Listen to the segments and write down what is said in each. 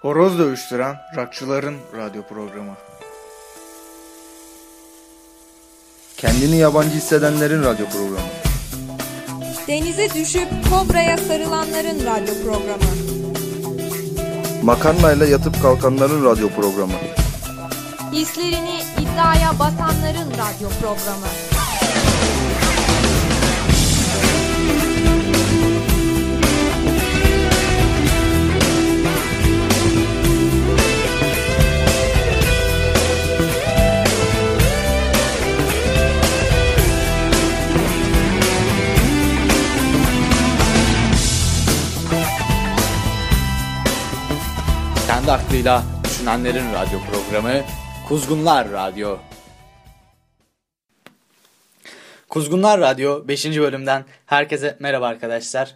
Horoz dövüştüren rockçıların radyo programı. Kendini yabancı hissedenlerin radyo programı. Denize düşüp kobraya sarılanların radyo programı. Makarnayla yatıp kalkanların radyo programı. Hislerini iddiaya basanların radyo programı. Kendi aklıyla düşünenlerin radyo programı Kuzgunlar Radyo. Kuzgunlar Radyo 5. bölümden herkese merhaba arkadaşlar.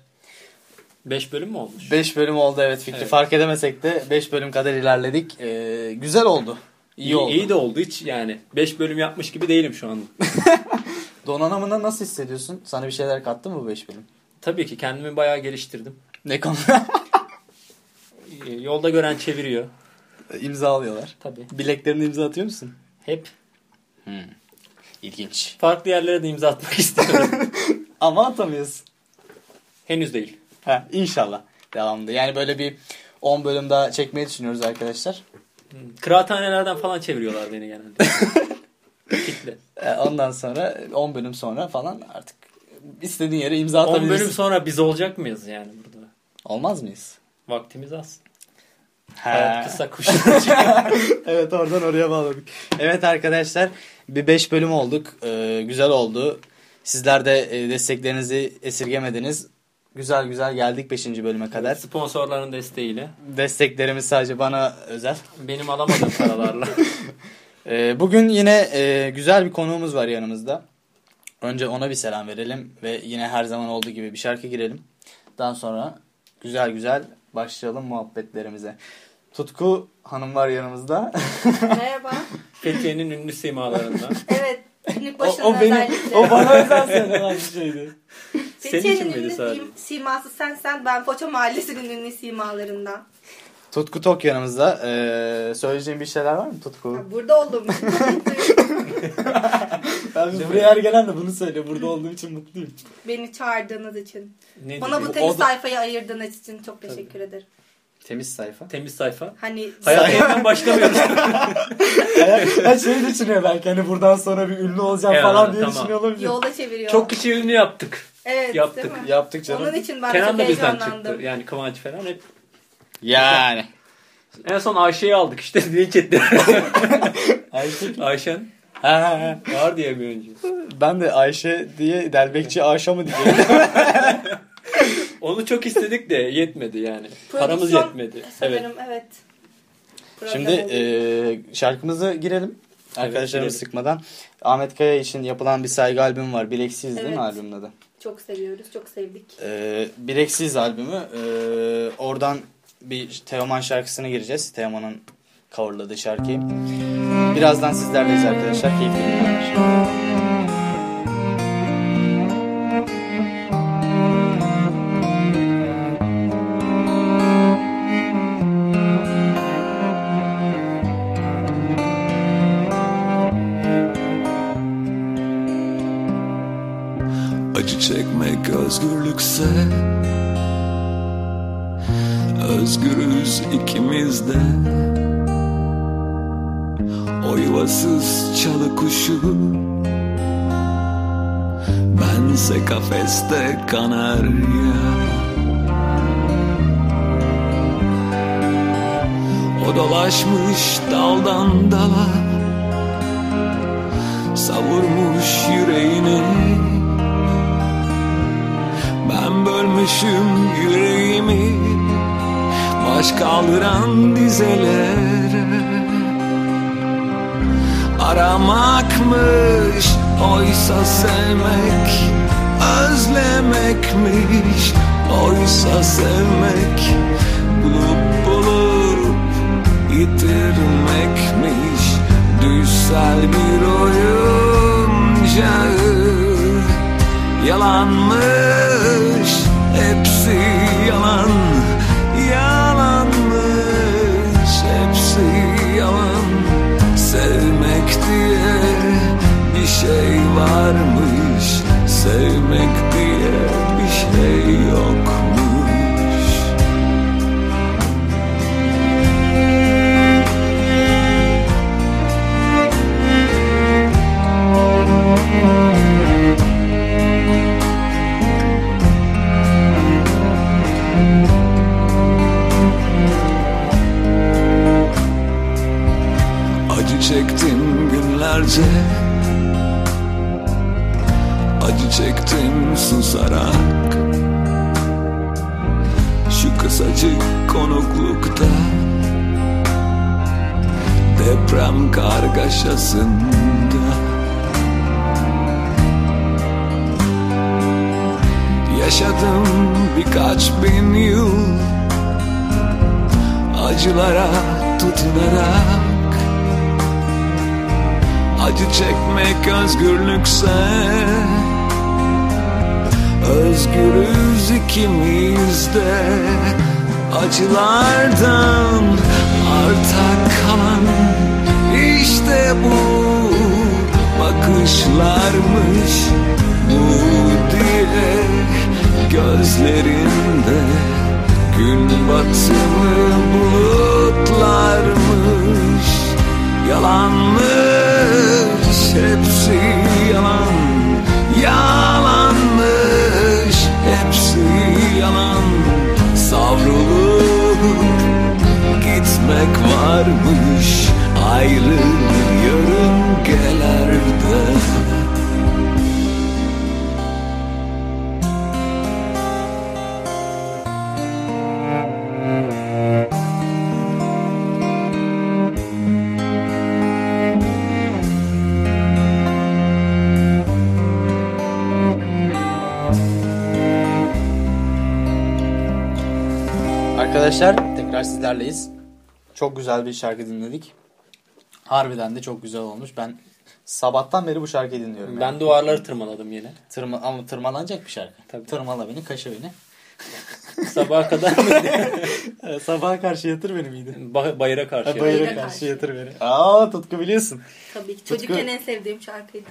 5 bölüm mü olmuş? 5 bölüm oldu evet Fikri Evet. fark edemesek de 5 bölüm kadar ilerledik. Ee, güzel oldu. İyi, İyi, oldu. iyi de oldu hiç yani. 5 bölüm yapmış gibi değilim şu an. Donanımını nasıl hissediyorsun? Sana bir şeyler kattı mı bu 5 bölüm? Tabii ki kendimi bayağı geliştirdim. Ne konu? Ee, Yolda gören çeviriyor. imza alıyorlar. Tabii. Bileklerine imza atıyor musun? Hep İlginç. farklı yerlere de imza atmak istiyorum. Ama atamıyorsun. Henüz değil. Ha, inşallah. Devamında. Yani böyle bir 10 bölüm daha çekmeyi düşünüyoruz arkadaşlar. Kıraathanelerden falan çeviriyorlar beni genelde. Kitle. Ee, Ondan sonra 10 bölüm sonra falan artık istediğin yere imza 10 atabilirsin. bölüm sonra biz olacak mıyız yani burada? Olmaz mıyız? Vaktimiz az. Ha. Hayat kısa kuş. evet oradan oraya bağladık. Evet arkadaşlar bir 5 bölüm olduk. Ee, güzel oldu. Sizler de e, desteklerinizi esirgemediniz. Güzel güzel geldik 5. bölüme kadar. Sponsorların desteğiyle. Desteklerimiz sadece bana özel. Benim alamadığım paralarla. Ee, bugün yine e, güzel bir konuğumuz var yanımızda. Önce ona bir selam verelim ve yine her zaman olduğu gibi bir şarkı girelim. Daha sonra güzel güzel başlayalım muhabbetlerimize. Tutku Hanım var yanımızda. Merhaba. Fethiye'nin ünlü simalarından. Evet. Günlük o, başına o benim, özellikle. o bana özel söylenen bir şeydi. Senin için Fethiye'nin miydi ünlü sadece? sim- siması sensen ben Foça Mahallesi'nin ünlü simalarından. Tutku Tok yanımızda. Ee, söyleyeceğin bir şeyler var mı Tutku? Ya Burada olduğum için mutluyum. Ben buraya her gelen de bunu söylüyor. Burada olduğum için mutluyum. Beni çağırdığınız için. Ne Bana bu O da- sayfayı ayırdığınız için çok teşekkür ederim. Temiz sayfa. Temiz sayfa. Hani Hayata yeniden başlamıyoruz. Her şeyi düşünüyor belki hani buradan sonra bir ünlü olacağım Evet, falan diye tamam. düşünüyor olabilir. yolda çeviriyor. Çok kişi ünlü yaptık. evet, yaptık. değil mi? Yaptık canım. Onun için ben Kenan da bizden çıktı. Yani Kıvanç falan hep. Yani. En son Ayşe'yi aldık işte linç etti. Ayşe Ayşen Ha, ha, ha. var diye bir önce. Ben de Ayşe diye Delbekçi Ayşe mı diyeceğim. Onu çok istedik de yetmedi yani. Paramız Prodüksiyon yetmedi. Evet. Sanırım evet. Program Şimdi oldu. e, şarkımıza girelim. Arkadaşlarımız girelim. sıkmadan. Ahmet Kaya için yapılan bir saygı albümü var. Bileksiz değil mi Evet. albümün adı? çok seviyoruz, çok sevdik. E, Bileksiz albümü. E, oradan bir Teoman şarkısına gireceğiz. Teoman'ın coverladığı şarkıyı. Birazdan sizlerleyiz arkadaşlar. Keyifli dinlemeler. Çekmek özgürlükse Özgürüz ikimiz de O yuvasız çalı kuşu Bense kafeste kanarya O dolaşmış daldan dala Savurmuş yüreğini bölmüşüm yüreğimi. Baş kaldıran dizelere Aramakmış oysa sevmek. Özlemekmiş oysa sevmek. Bulup bulup yitirmekmiş. Düşsel bir oyuncağı Yalanmış hepsi yalan. Yalanmış hepsi yalan. Sevmek diye bir şey varmış. Sevmek günlerce Acı çektim susarak. Şu kısacık konuklukta Deprem kargaşasında. Yaşadım birkaç bin yıl Acılara tutunarak Acı çekmek özgürlükse Özgürüz ikimiz de. Acılardan arta kalan işte bu bakışlarmış bu diye gözlerinde. Gün batımı bulutlarmış yalanmış hepsi yalan yalanmış sizlerleyiz. Çok güzel bir şarkı dinledik. Harbiden de çok güzel olmuş. Ben sabahtan beri bu şarkıyı dinliyorum. yani. Ben duvarları tırmaladım yine. Tırma, ama tırmalanacak bir şarkı. Tabii. Tırmala beni, kaşı beni. Sabaha kadar Ee, Sabaha karşı yatır beni miydi? Ba- bayıra karşı. Ha, bayıra Bayıra karşı karşı. yatır beni. Aa Tutku biliyorsun. Tabii ki. Çocukken en sevdiğim şarkıydı.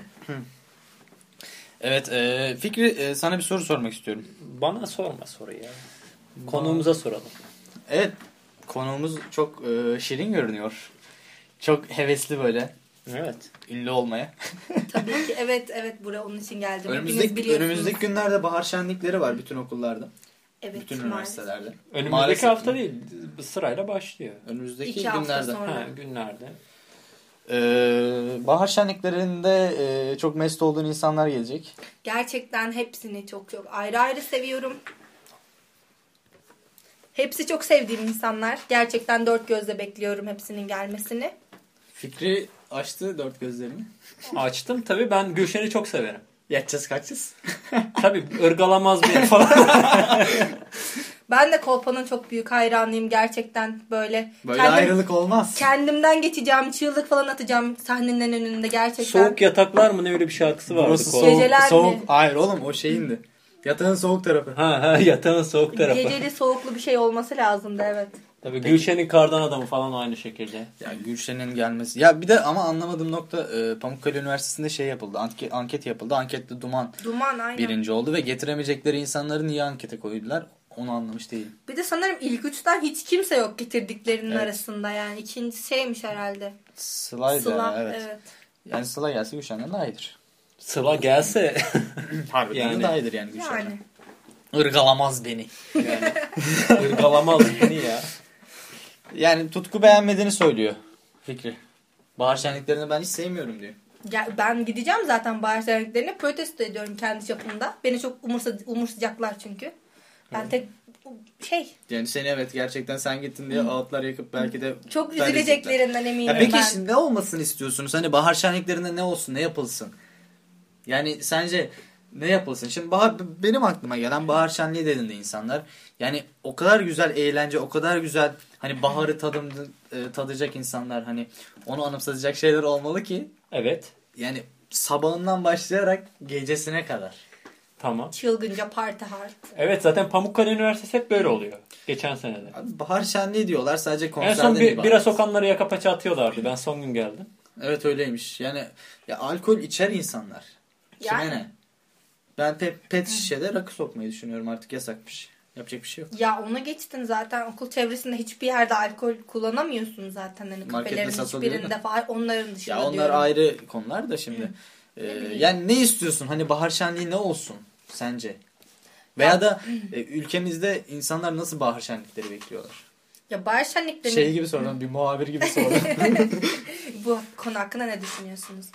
Evet e, Fikri e, sana bir soru sormak istiyorum. Bana sorma soruyu ya. Konuğumuza soralım. Evet konuğumuz çok e, şirin görünüyor. Çok hevesli böyle Evet. ünlü olmaya. Tabii ki. Evet evet buraya onun için geldim. Önümüzdeki, önümüzdeki günlerde bahar şenlikleri var bütün okullarda. Evet bütün maalesef. üniversitelerde. Önümüzdeki Maalesef hafta mi? değil. Sırayla başlıyor. Önümüzdeki İki hafta günlerde. sonra. Ha, günlerde. Ee, bahar şenliklerinde e, çok mest olduğun insanlar gelecek. Gerçekten hepsini çok çok ayrı ayrı seviyorum. Hepsi çok sevdiğim insanlar. Gerçekten dört gözle bekliyorum hepsinin gelmesini. Fikri açtı dört gözlerini. Açtım tabii ben Gülşen'i çok severim. Yatacağız kaçacağız. Tabii ırgalamaz bir falan. Ben de Kolpa'nın çok büyük hayranıyım. Gerçekten böyle. Böyle kendim- ayrılık olmaz. Kendimden geçeceğim, çığlık falan atacağım sahnenin önünde gerçekten. Soğuk yataklar mı ne öyle bir şarkısı vardı. Burası soğuk. Geceler mi? soğuk. Hayır oğlum o şeyindi. Yatağın soğuk tarafı. Ha ha yatağın soğuk tarafı. Geceli soğuklu bir şey olması lazımdı evet. Tabii Gülşen'in kardan adamı falan aynı şekilde. Ya Gülşen'in gelmesi. Ya bir de ama anlamadığım nokta e, Pamukkale Üniversitesi'nde şey yapıldı. Anket, anket yapıldı. Ankette Duman Duman aynen. birinci oldu ve getiremeyecekleri insanları niye ankete koydular? Onu anlamış değilim. Bir de sanırım ilk üçten hiç kimse yok getirdiklerinin Evet. arasında yani. ikinci şeymiş herhalde. Sıla'ydı Sıla. evet. evet. Yani Sıla gelse Gülşen'den daha iyidir. Sıla gelse Harbiden Yani. de daha iyidir yani Gülşen'den. Yani. Irgalamaz beni. yani ırgalamaz beni ya. Yani Tutku beğenmediğini söylüyor Fikri. Bahar şenliklerini ben hiç sevmiyorum diyor. Ya ben gideceğim zaten bahar şenliklerine protesto ediyorum kendi çapımda. Beni çok umursa, umursayacaklar çünkü. Ben tek şey Yani seni evet gerçekten sen gittin diye ağıtlar yakıp belki de çok üzüleceklerinden eminim Ya peki ben. şimdi ne olmasını istiyorsunuz? Hani bahar şenliklerinde ne olsun, ne yapılsın? Yani sence ne yapılsın? Şimdi bahar benim aklıma gelen bahar şenliği dediğinde insanlar yani o kadar güzel eğlence, o kadar güzel hani baharı tadım e, tadacak insanlar hani onu anımsatacak şeyler olmalı ki Evet. yani sabahından başlayarak gecesine kadar. Tamam. Çılgınca parti hard. Evet zaten Pamukkale Üniversitesi hep böyle oluyor. Geçen sene de. Abi bahar şenliği diyorlar sadece En konserden son bir, ibaret. bira sokanları yaka paça atıyorlardı. Ben son gün geldim. Evet öyleymiş. Yani ya alkol içer insanlar. Kime Yani. ne? Ben pet, pet şişede rakı sokmayı düşünüyorum artık yasakmış. Yapacak bir şey yok. Ya ona geçtin zaten okul çevresinde hiçbir yerde alkol kullanamıyorsun zaten. Hani kafelerin hiçbirinde falan onların dışında Ya onlar diyorum. ayrı konular da şimdi. Ee, yani ne istiyorsun? Hani bahar şenliği ne olsun sence? Veya da e, ülkemizde insanlar nasıl bahar şenlikleri bekliyorlar? Ya bahar şenlikleri Şey gibi sordum. Bir muhabir gibi sordum. bu konu hakkında ne düşünüyorsunuz?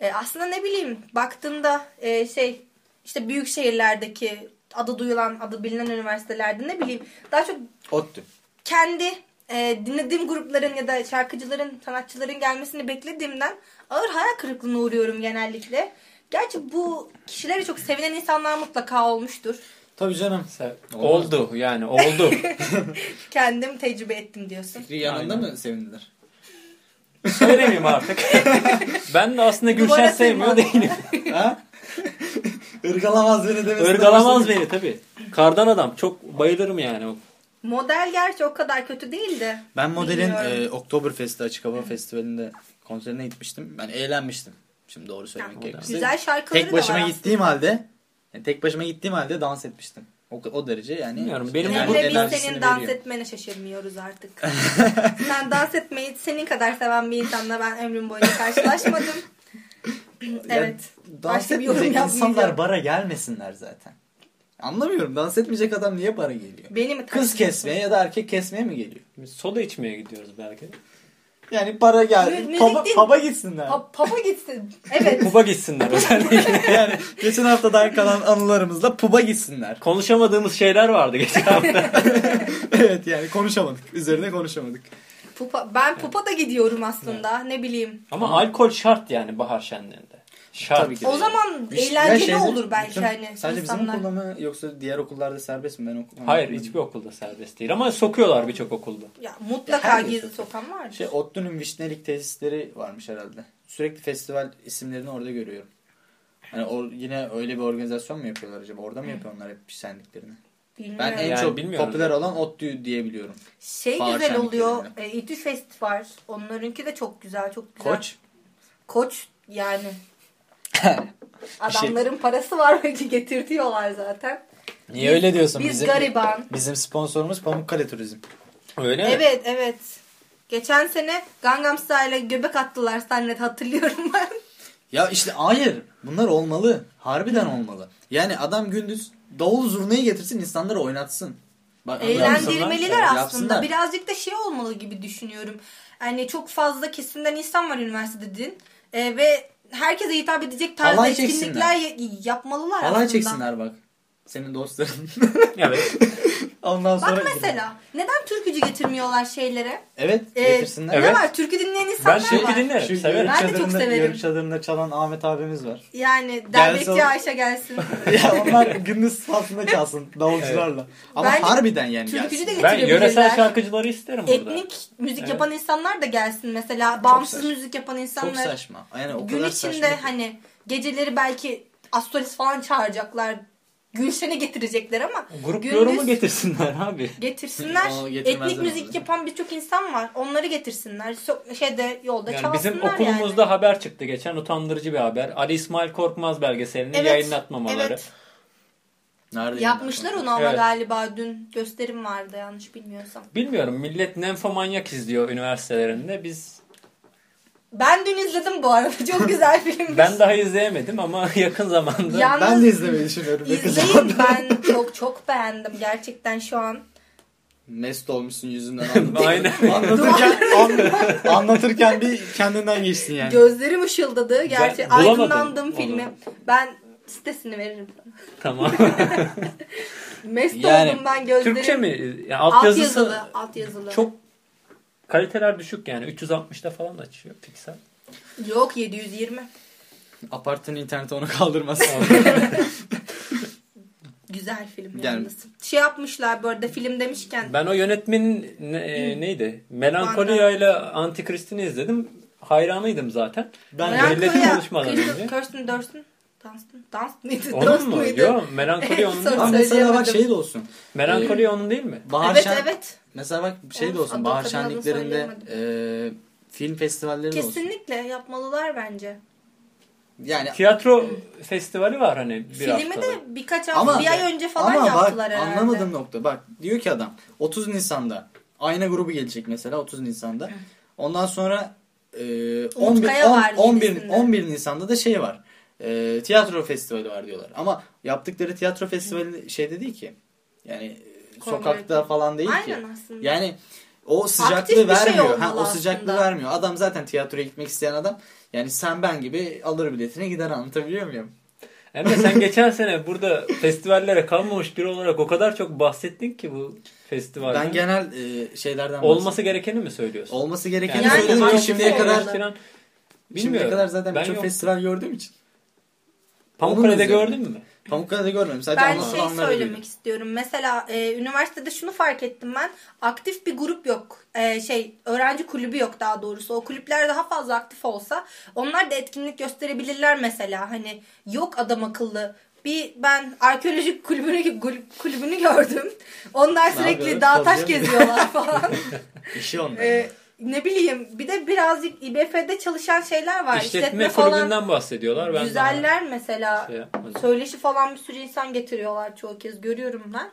E, aslında ne bileyim baktığımda e, şey işte büyük şehirlerdeki adı duyulan, adı bilinen üniversitelerde ne bileyim daha çok Ottu. kendi e, dinlediğim grupların ya da şarkıcıların, sanatçıların gelmesini beklediğimden ağır hayal kırıklığına uğruyorum genellikle. Gerçi bu kişileri çok sevinen insanlar mutlaka olmuştur. Tabii canım. Oldu yani oldu. Kendim tecrübe ettim diyorsun. Fikri yanında Aynen. mı sevindiler? Söylemeyeyim artık. ben de aslında Gülşen sevmiyor değilim. ha? Irgalamaz beni demesi. Irgalamaz beni tabii. Kardan adam. Çok bayılırım yani. Model gerçi o kadar kötü değildi. Ben modelin Bilmiyorum. e, Oktoberfest'te Açık Hava Festivalinde konserine gitmiştim. Ben eğlenmiştim. Şimdi doğru söylemek gerekirse. güzel şarkıları Tek da başıma var gittiğim halde yani tek başıma gittiğim halde dans etmiştim. O, o derece yani. Bilmiyorum, benim Hem de biz enerjisini senin dans veriyor. etmene şaşırmıyoruz artık. Sen dans etmeyi senin kadar seven bir insanla ben ömrüm boyunca karşılaşmadım. evet. Dans bir yorum etmeyecek insanlar bara gelmesinler zaten. Anlamıyorum. Dans etmeyecek adam niye bara geliyor? Beni mi Kız kesmeye ya da erkek kesmeye mi geliyor? Biz soda içmeye gidiyoruz belki. Yani para gel. Mü- müzik Paba, paba gitsinler. Pa- Papa gitsin. Evet. Kuba gitsinler özellikle. yani geçen haftadan kalan anılarımızla puba gitsinler. Konuşamadığımız şeyler vardı geçen hafta. evet yani konuşamadık. Üzerine konuşamadık. Pupa, ben pupa da gidiyorum aslında. Ne bileyim. Ama alkol şart yani bahar şenliğinde. Şart. Tabii ki. O zaman Bir- ya eğlenceli şeyde- olur belki bütün- hani. Sadece bizim insanlar. okulda mı yoksa diğer okullarda serbest mi? Ben okumam. Hayır hiçbir okulda serbest değil ama sokuyorlar birçok okulda. Ya mutlaka Ya herkes gizli sokan vardır. Şey Ottu'nun Vişnelik tesisleri varmış herhalde. Sürekli festival isimlerini orada görüyorum. Hani o, yine öyle bir organizasyon mu yapıyorlar acaba? Orada mı yapıyorlar hep şenliklerini? Bilmiyorum. Ben en Yani çok bilmiyorum. popüler olan Ottu diye biliyorum. Şey Bahar güzel oluyor. E, İTÜ Fest var. Onlarınki de çok güzel. Çok güzel. Koç. Koç yani. şey- Adamların parası var belki getirtiyorlar zaten. Niye Biz- öyle diyorsun? Biz bizim, gariban. Bizim sponsorumuz Pamukkale Turizm. Öyle mi? Evet evet. Geçen sene Gangnam Style'a göbek attılar sannet hatırlıyorum ben. Ya işte hayır. Bunlar olmalı. Harbiden olmalı. Yani adam gündüz davul zurnayı getirsin insanları oynatsın. Bak, Eğlendirmeliler aslında. Yapsınlar. Birazcık da şey olmalı gibi düşünüyorum. Yani çok fazla kesimden insan var üniversitede din. E, ve herkese hitap edecek tarzda Halay etkinlikler ya- yapmalılar Halay aslında. çeksinler bak. Senin dostların. Evet. Ondan sonra... Bak mesela neden türkücü getirmiyorlar şeylere? Evet Ee, getirsinler. Ne Evet. var? Türkü dinleyen insanlar Ben türkü var. dinlerim. Şu severim. Ben de çok çadırında, severim. yarı çadırında çalan Ahmet abimiz var. Yani Gelse Derbekçi olur. Ayşe gelsin. ya onlar gündüz sahasında çalsın davulcularla. Ama Bence harbiden yani türkücü gelsin. de Ben getirebilirler. yöresel şarkıcıları isterim burada. Etnik müzik Evet. yapan insanlar da gelsin mesela. Bağımsız saçma. müzik yapan Çok insanlar. saçma. Yani o Gün kadar içinde saçma. ki. hani geceleri belki Astoris falan çağıracaklar. Gülşen'i getirecekler ama Grup gündüz yorumu getirsinler abi. getirsinler. Etnik müzik yapan birçok insan var. Onları getirsinler. So- şeyde yolda Yani çalsınlar bizim okulumuzda yani. haber çıktı geçen utandırıcı bir haber. Ali İsmail Korkmaz belgeselini Evet, yayınlatmamaları. Evet. Nerede Yapmışlar onu ama Evet. galiba dün gösterim vardı yanlış bilmiyorsam. Bilmiyorum millet Nenfomanyak izliyor üniversitelerinde. Biz Ben dün izledim bu arada. Çok güzel filmmiş. ben daha izleyemedim ama yakın zamanda Yalnız Ben de izlemeyi düşünüyorum. izleyin ben çok çok beğendim gerçekten şu an. Mest olmuşsun yüzünden anlatırken. Aynen. anlatırken, an- anlatırken bir kendinden geçsin yani. Gözlerim ışıldadı. Gerçi Ben aydınlandım onu. filmi. Ben sitesini veririm sana. tamam. Mest Yani oldum ben gözlerim. Türkçe mi? Yani Alt, alt yazısı yazılı. Alt yazılı. çok kaliteler düşük yani 360'da falan açıyor piksel. Yok 720. Apartın interneti onu kaldırmaz. Güzel film Yani- yalnız. Şey yapmışlar bu arada film demişken. Ben o yönetmenin ne- e, neydi? Melankolia ile Antikrist'ini izledim. Hayranıydım zaten. ben milletin konuşmadan önce. Kirsten Dunst Dunst Dans mıydı? Onun mu? muydu? Yok Melankolia onun değil? Ama mesela bak şey de olsun. Melankolia onun değil mi? Bahar Evet şen- evet. Mesela bak şey de olsun. Bahar şenliklerinde e, film festivalleri de olsun. Kesinlikle yapmalılar bence. Yani Tiyatro festivali var hani bir Filmi haftada. de birkaç hafta, ama bir ay önce falan ama yaptılar bak, herhalde. Anlamadığım nokta bak diyor ki adam 30 Nisan'da ayna grubu gelecek mesela 30 Nisan'da. Ondan sonra e, 11, Kaya var 11, yedisinde. 11 Nisan'da da şey var. E, tiyatro festivali var diyorlar. Ama yaptıkları tiyatro festivali şeyde değil ki. Yani. Sokakta falan değil ki. Aynen aslında. Yani o sıcaklığı şey vermiyor. ha, olmalı o sıcaklığı aslında. vermiyor. Adam zaten tiyatroya gitmek isteyen adam. Yani sen ben gibi alır biletine gider anlatabiliyor muyum? Emre sen geçen sene burada festivallere kalmamış biri olarak o kadar çok bahsettin ki bu festivalden. Ben genel e, şeylerden Olması gerekeni mi söylüyorsun? olması gerekeni Yani aktif ki şimdiye kadar. Falan. şimdiye Bilmiyorum. kadar zaten birçok festival gördüğüm için. Pamukkale'de gördün mü? Pamukkale'de görmedim. Sadece Ben şey söylemek duydum. istiyorum. Mesela e, üniversitede şunu fark ettim ben. Aktif bir grup yok. E, şey öğrenci kulübü yok daha doğrusu. O kulüpler daha fazla aktif olsa onlar da etkinlik gösterebilirler mesela. Hani yok adam akıllı. Bir ben arkeolojik kulübünü kulübünü gördüm. Onlar sürekli dağ taş geziyorlar falan. İşi onlar. E, ne bileyim bir de birazcık İBF'de çalışan şeyler var. İşletme, falan. kulübünden bahsediyorlar. Ben Güzeller mesela. şey yapmadım. Söyleşi falan bir sürü insan getiriyorlar çoğu kez görüyorum ben.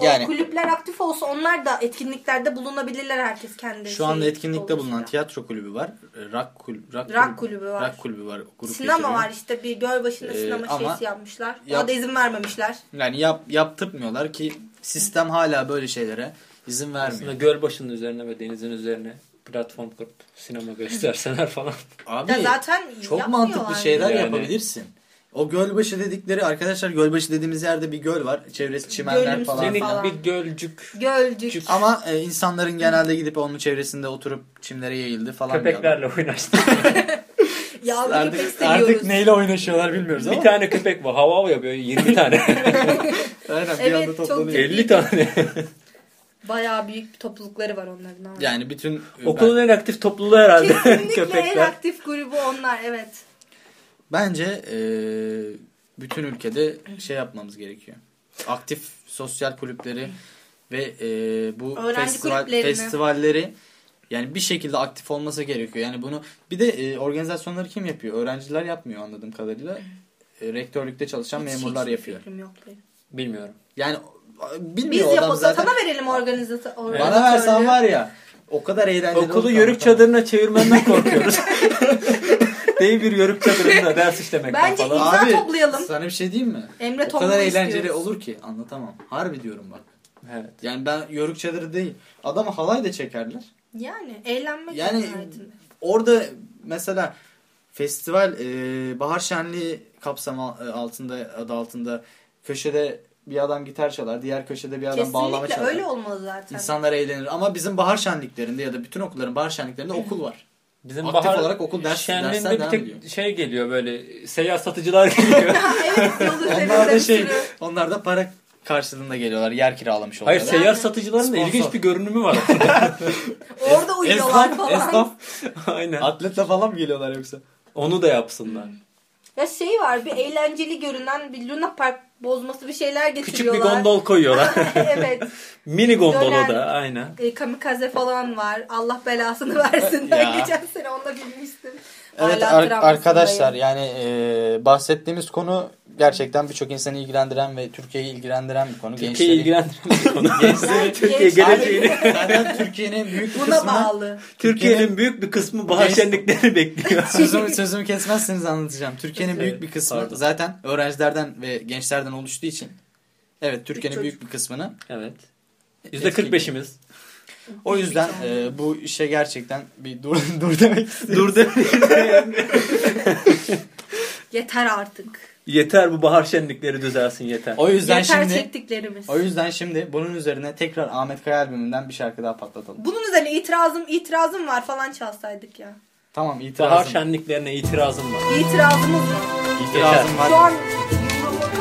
O Yani- kulüpler aktif olsa onlar da etkinliklerde bulunabilirler herkes kendi. Şu anda şey etkinlikte olursa. bulunan tiyatro kulübü var. Rock, kul- rock, Rock kulübü var. Rock kulübü var. Grup Sinema getiriyor. var işte bir Gölbaşı'nda Ee, sinema ama şeysi yapmışlar. yap- Ona da izin vermemişler. Yani yap, yaptırmıyorlar ki sistem hala böyle şeylere izin vermiyor. Aslında göl başının üzerine ve denizin üzerine platform kurup sinema gösterseler falan. Abi Ya zaten çok mantıklı şeyler yani. yapabilirsin. O gölbaşı dedikleri arkadaşlar gölbaşı dediğimiz yerde bir göl var. Çevresi çimenler Gölümsü falan. Senin falan. bir gölcük Gölcük. Ama e, insanların genelde gidip onun çevresinde oturup çimlere yayıldı falan. köpeklerle oynaştı. Yavru diyorlar. köpek Artık, seviyoruz. artık neyle oynaşıyorlar bilmiyoruz ama. bir tane köpek var. Hava hava yapıyor. 20 tane. Aynen bir Evet, anda çok toplanıyor. 50 tane. Bayağı büyük bir toplulukları var onların. ama. Yani bütün Okulun en aktif topluluğu herhalde. Kesinlikle en aktif grubu onlar evet. Bence e, bütün ülkede şey yapmamız gerekiyor. Aktif sosyal kulüpleri ve e, bu Öğrenci festival, festivalleri yani bir şekilde aktif olması gerekiyor. Yani bunu bir de e, organizasyonları kim yapıyor? Öğrenciler yapmıyor anladığım kadarıyla. E, rektörlükte çalışan Hiç- memurlar hiçbir yapıyor. fikrim yok benim. Bilmiyorum. Yani Biz bilmiyor adam yapalım. zaten. Sana verelim organizatör. Bana versen var ya o kadar eğlenceli Okulu yörük çadırına çevirmenden korkuyoruz. Değil bir yörük çadırında ders işlemekten Bence falan. İmza Abi, toplayalım. Sana bir şey diyeyim mi? Emre o kadar eğlenceli istiyoruz. olur ki anlatamam. Harbi diyorum bak. Evet. Yani ben yörük çadırı değil. Adamı halay da çekerler. Yani eğlenmek Yani orada mesela festival e, bahar şenliği kapsamı e, altında adı altında köşede bir adam gitar çalar, diğer köşede bir adam bağlama Kesinlikle çalar. öyle olmalı zaten. İnsanlar eğlenir ama bizim bahar şenliklerinde ya da bütün okulların bahar şenliklerinde okul var. Bizim Aktif bahar olarak okul ders- şenliğinde dersler bir tek ediyor. şey geliyor böyle seyyar satıcılar geliyor. evet Onlar da şey, onlar da para karşılığında geliyorlar. Yer kiralamış Hayır oluyorlar. seyyar satıcıların da Sponsor. ilginç bir görünümü var. Orada uyuyorlar esnaf, falan. esnaf Aynen. atletle falan mı geliyorlar yoksa? Onu da yapsınlar. Ya şey var bir eğlenceli görünen bir Luna Park bozması bir şeyler Küçük bir getiriyorlar. gondol koyuyorlar. evet. Mini gondolu Dönen- da aynen. E, kamikaze falan var. Allah belasını versin. Ben geçen sene onunla binmiştim. Evet ar- arkadaşlar yani e, bahsettiğimiz konu gerçekten birçok insanı ilgilendiren ve Türkiye'yi ilgilendiren bir konu. Türkiye'yi ilgilendiren bir konu. Yani Türkiye geleceğini. Zaten Türkiye'nin büyük bir Buna kısmını bağlı. Türkiye'nin büyük bir kısmı şenliklerini bekliyor. sözümü, sözümü kesmezseniz anlatacağım. Türkiye'nin Evet, büyük bir kısmı pardon. zaten öğrencilerden ve gençlerden oluştuğu için evet Türkiye'nin büyük bir kısmını evet. %45'imiz. O yüzden e, bu işe gerçekten bir dur dur demek istiyorum. Dur demeyin. Yeter artık. yeter bu bahar şenlikleri düzelsin yeter. O yüzden Yeter şimdi çektiklerimiz. o yüzden şimdi bunun üzerine tekrar Ahmet Kaya albümünden bir şarkı daha patlatalım. Bunun üzerine itirazım itirazım var falan çalsaydık ya. Tamam Bahar itirazım. şenliklerine itirazım var. İtirazımız var. İtirazım Şu var. an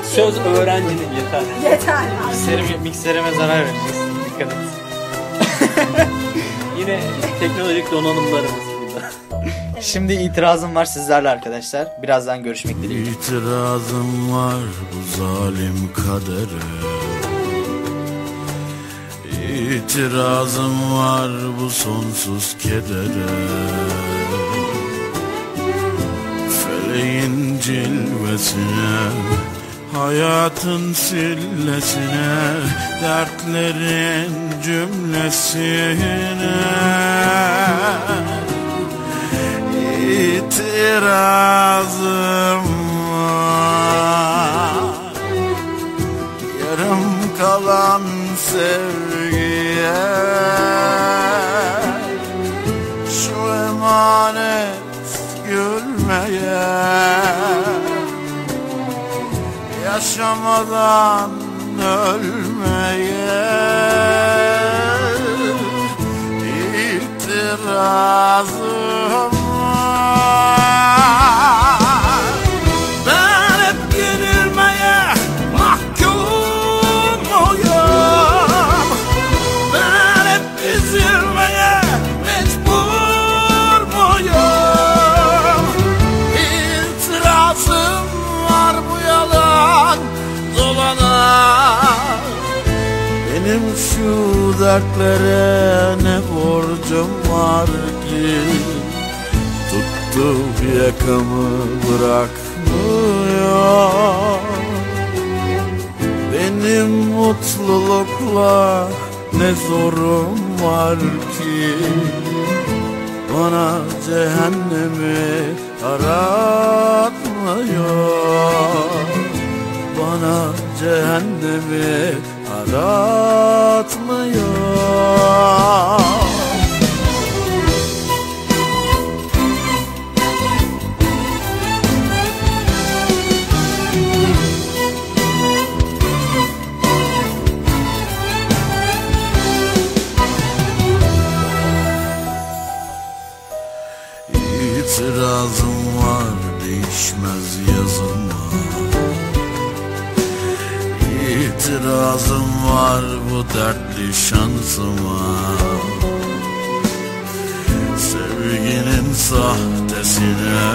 Söz öğrencinin yeter. yeter. Mikserime, mikserime zarar vereceğiz. Dikkat et. Yine teknolojik donanımlarımız burada. Şimdi itirazım var sizlerle arkadaşlar. Birazdan görüşmek dileğiyle. İtirazım var bu zalim kadere İtirazım var bu sonsuz kedere Feleğin cilvesine Hayatın sillesine Dertlerin cümlesine itirazım var. Yarım kalan sevgiye Şu emanet gülmeye Yaşamadan ölmeye var. Ben hep yenilmeye mahkumuyum Ben hep üzülmeye mecbur muyum İtirazım var bu yalan dolana. Benim şu dertlere ne borcum var ki Tuttu yakamı bırakmıyor. Benim mutlulukla ne zorum var ki? Bana cehennemi aratmıyor. Bana cehennemi aratmıyor İtirazım var bu dertli şansıma. Sevginin sahtesine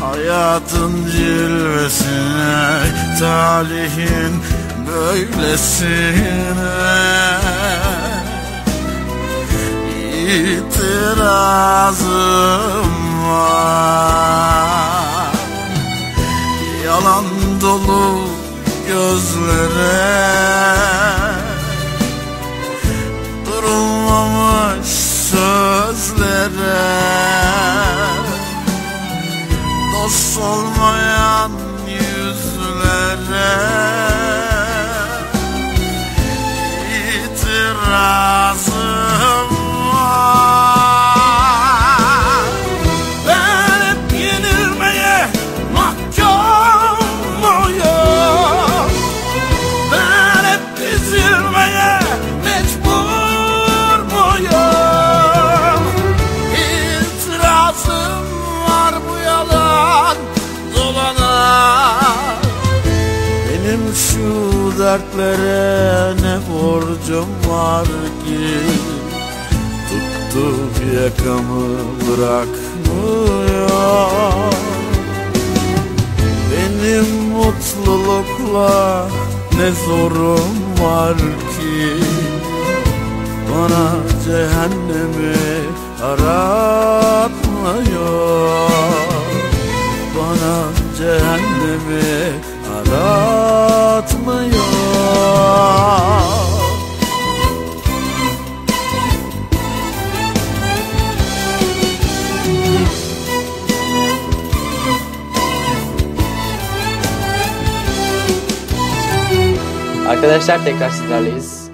Hayatın cilvesine Talihin böylesine. İtirazım var. Yalan dolu gözlere. Durulmamış sözlere. Dost olmayan yüzlere. İtirazım dertlere ne borcum var ki? Tuttu yakamı bırakmıyor. Benim mutlulukla ne zorum var ki? Bana cehennemi aratmıyor. Bana cehennemi aratmıyor Arkadaşlar tekrar sizlerleyiz.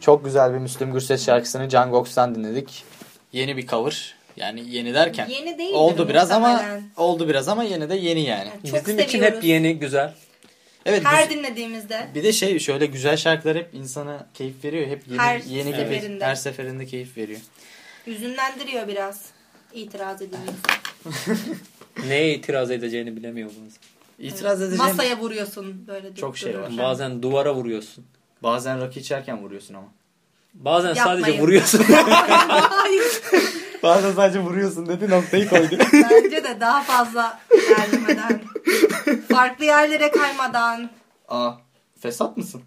Çok güzel bir Müslüm Gürses şarkısını Can Gox'tan dinledik. Yeni bir cover. Yani yeni derken. Yeni değildir Oldu biraz ama oldu biraz ama yine de yeni yani. Çok Bizim seviyoruz. için hep yeni, güzel. Evet. Her güz- dinlediğimizde. bir de şey şöyle güzel şarkılar hep insana keyif veriyor. Hep yeni Her yeni gibi seferinde. her seferinde keyif veriyor. Hüzünlendiriyor biraz. itiraz edilmesi. Neye itiraz edeceğini bilemiyor bunun. İtiraz edeceğim. Masaya vuruyorsun böyle. Çok şey var. Bazen duvara vuruyorsun. Bazen rakı içerken vuruyorsun ama. Bazen Yapmayın. sadece vuruyorsun. Bazen sadece vuruyorsun dedi noktayı koydu. Bence de daha fazla ilerlemeden. Farklı yerlere kaymadan. Aa fesat mısın?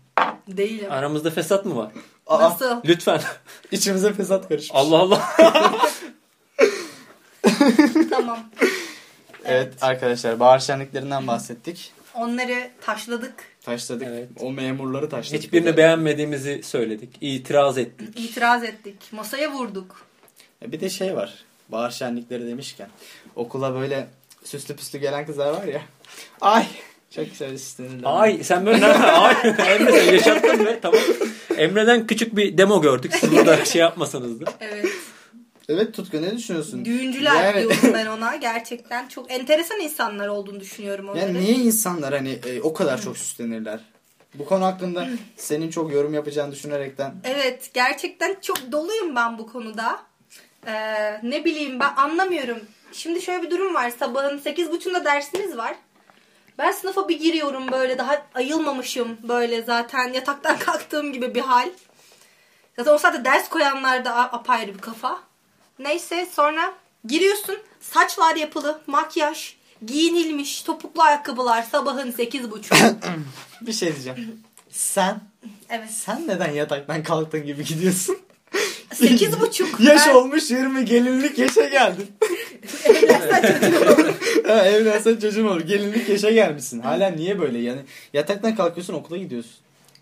Değilim. Aramızda fesat mı var? Aa, Nasıl? Lütfen. İçimize fesat karışmış. Allah Allah. tamam. Evet arkadaşlar bahar şenliklerinden bahsettik. Onları taşladık. Taşladık. Evet. O memurları taşladık. Hiçbirini beğenmediğimizi söyledik. İtiraz ettik. İtiraz ettik. Masaya vurduk. E, Bir de şey var. Bahar şenlikleri demişken. Okula böyle süslü püslü gelen kızlar var ya. Ay. Çok güzel süslenirler. Ay sen böyle nereden? Ay Emre sen yaşattın be. Tamam. Emre'den küçük bir demo gördük. Siz burada şey yapmasanız da. Evet. Evet Tutku ne düşünüyorsun? Düğüncüler Yani- diyorum ben ona. Gerçekten çok enteresan insanlar olduğunu düşünüyorum onların. Yani niye insanlar hani e, o kadar çok süslenirler? Bu konu hakkında senin çok yorum yapacağını düşünerekten Evet gerçekten çok doluyum ben bu konuda. Ee, ne bileyim ben anlamıyorum. Şimdi şöyle bir durum var. Sabahın 8.30'da dersimiz var. Ben sınıfa bir giriyorum böyle daha ayılmamışım böyle zaten yataktan kalktığım gibi bir hal. Zaten o saatte ders koyanlar da apayrı bir kafa. Neyse sonra giriyorsun saçlar yapılı, makyaj, giyinilmiş, topuklu ayakkabılar sabahın 8.30. bir şey diyeceğim. Sen evet. sen neden yataktan kalktığın gibi gidiyorsun? 8.30. Yaş Ben- olmuş 20 gelinlik yaşa geldin. ha, evlensen çocuğun olur. Gelinlik yaşa gelmişsin. Hala niye böyle yani? Yataktan kalkıyorsun okula gidiyorsun.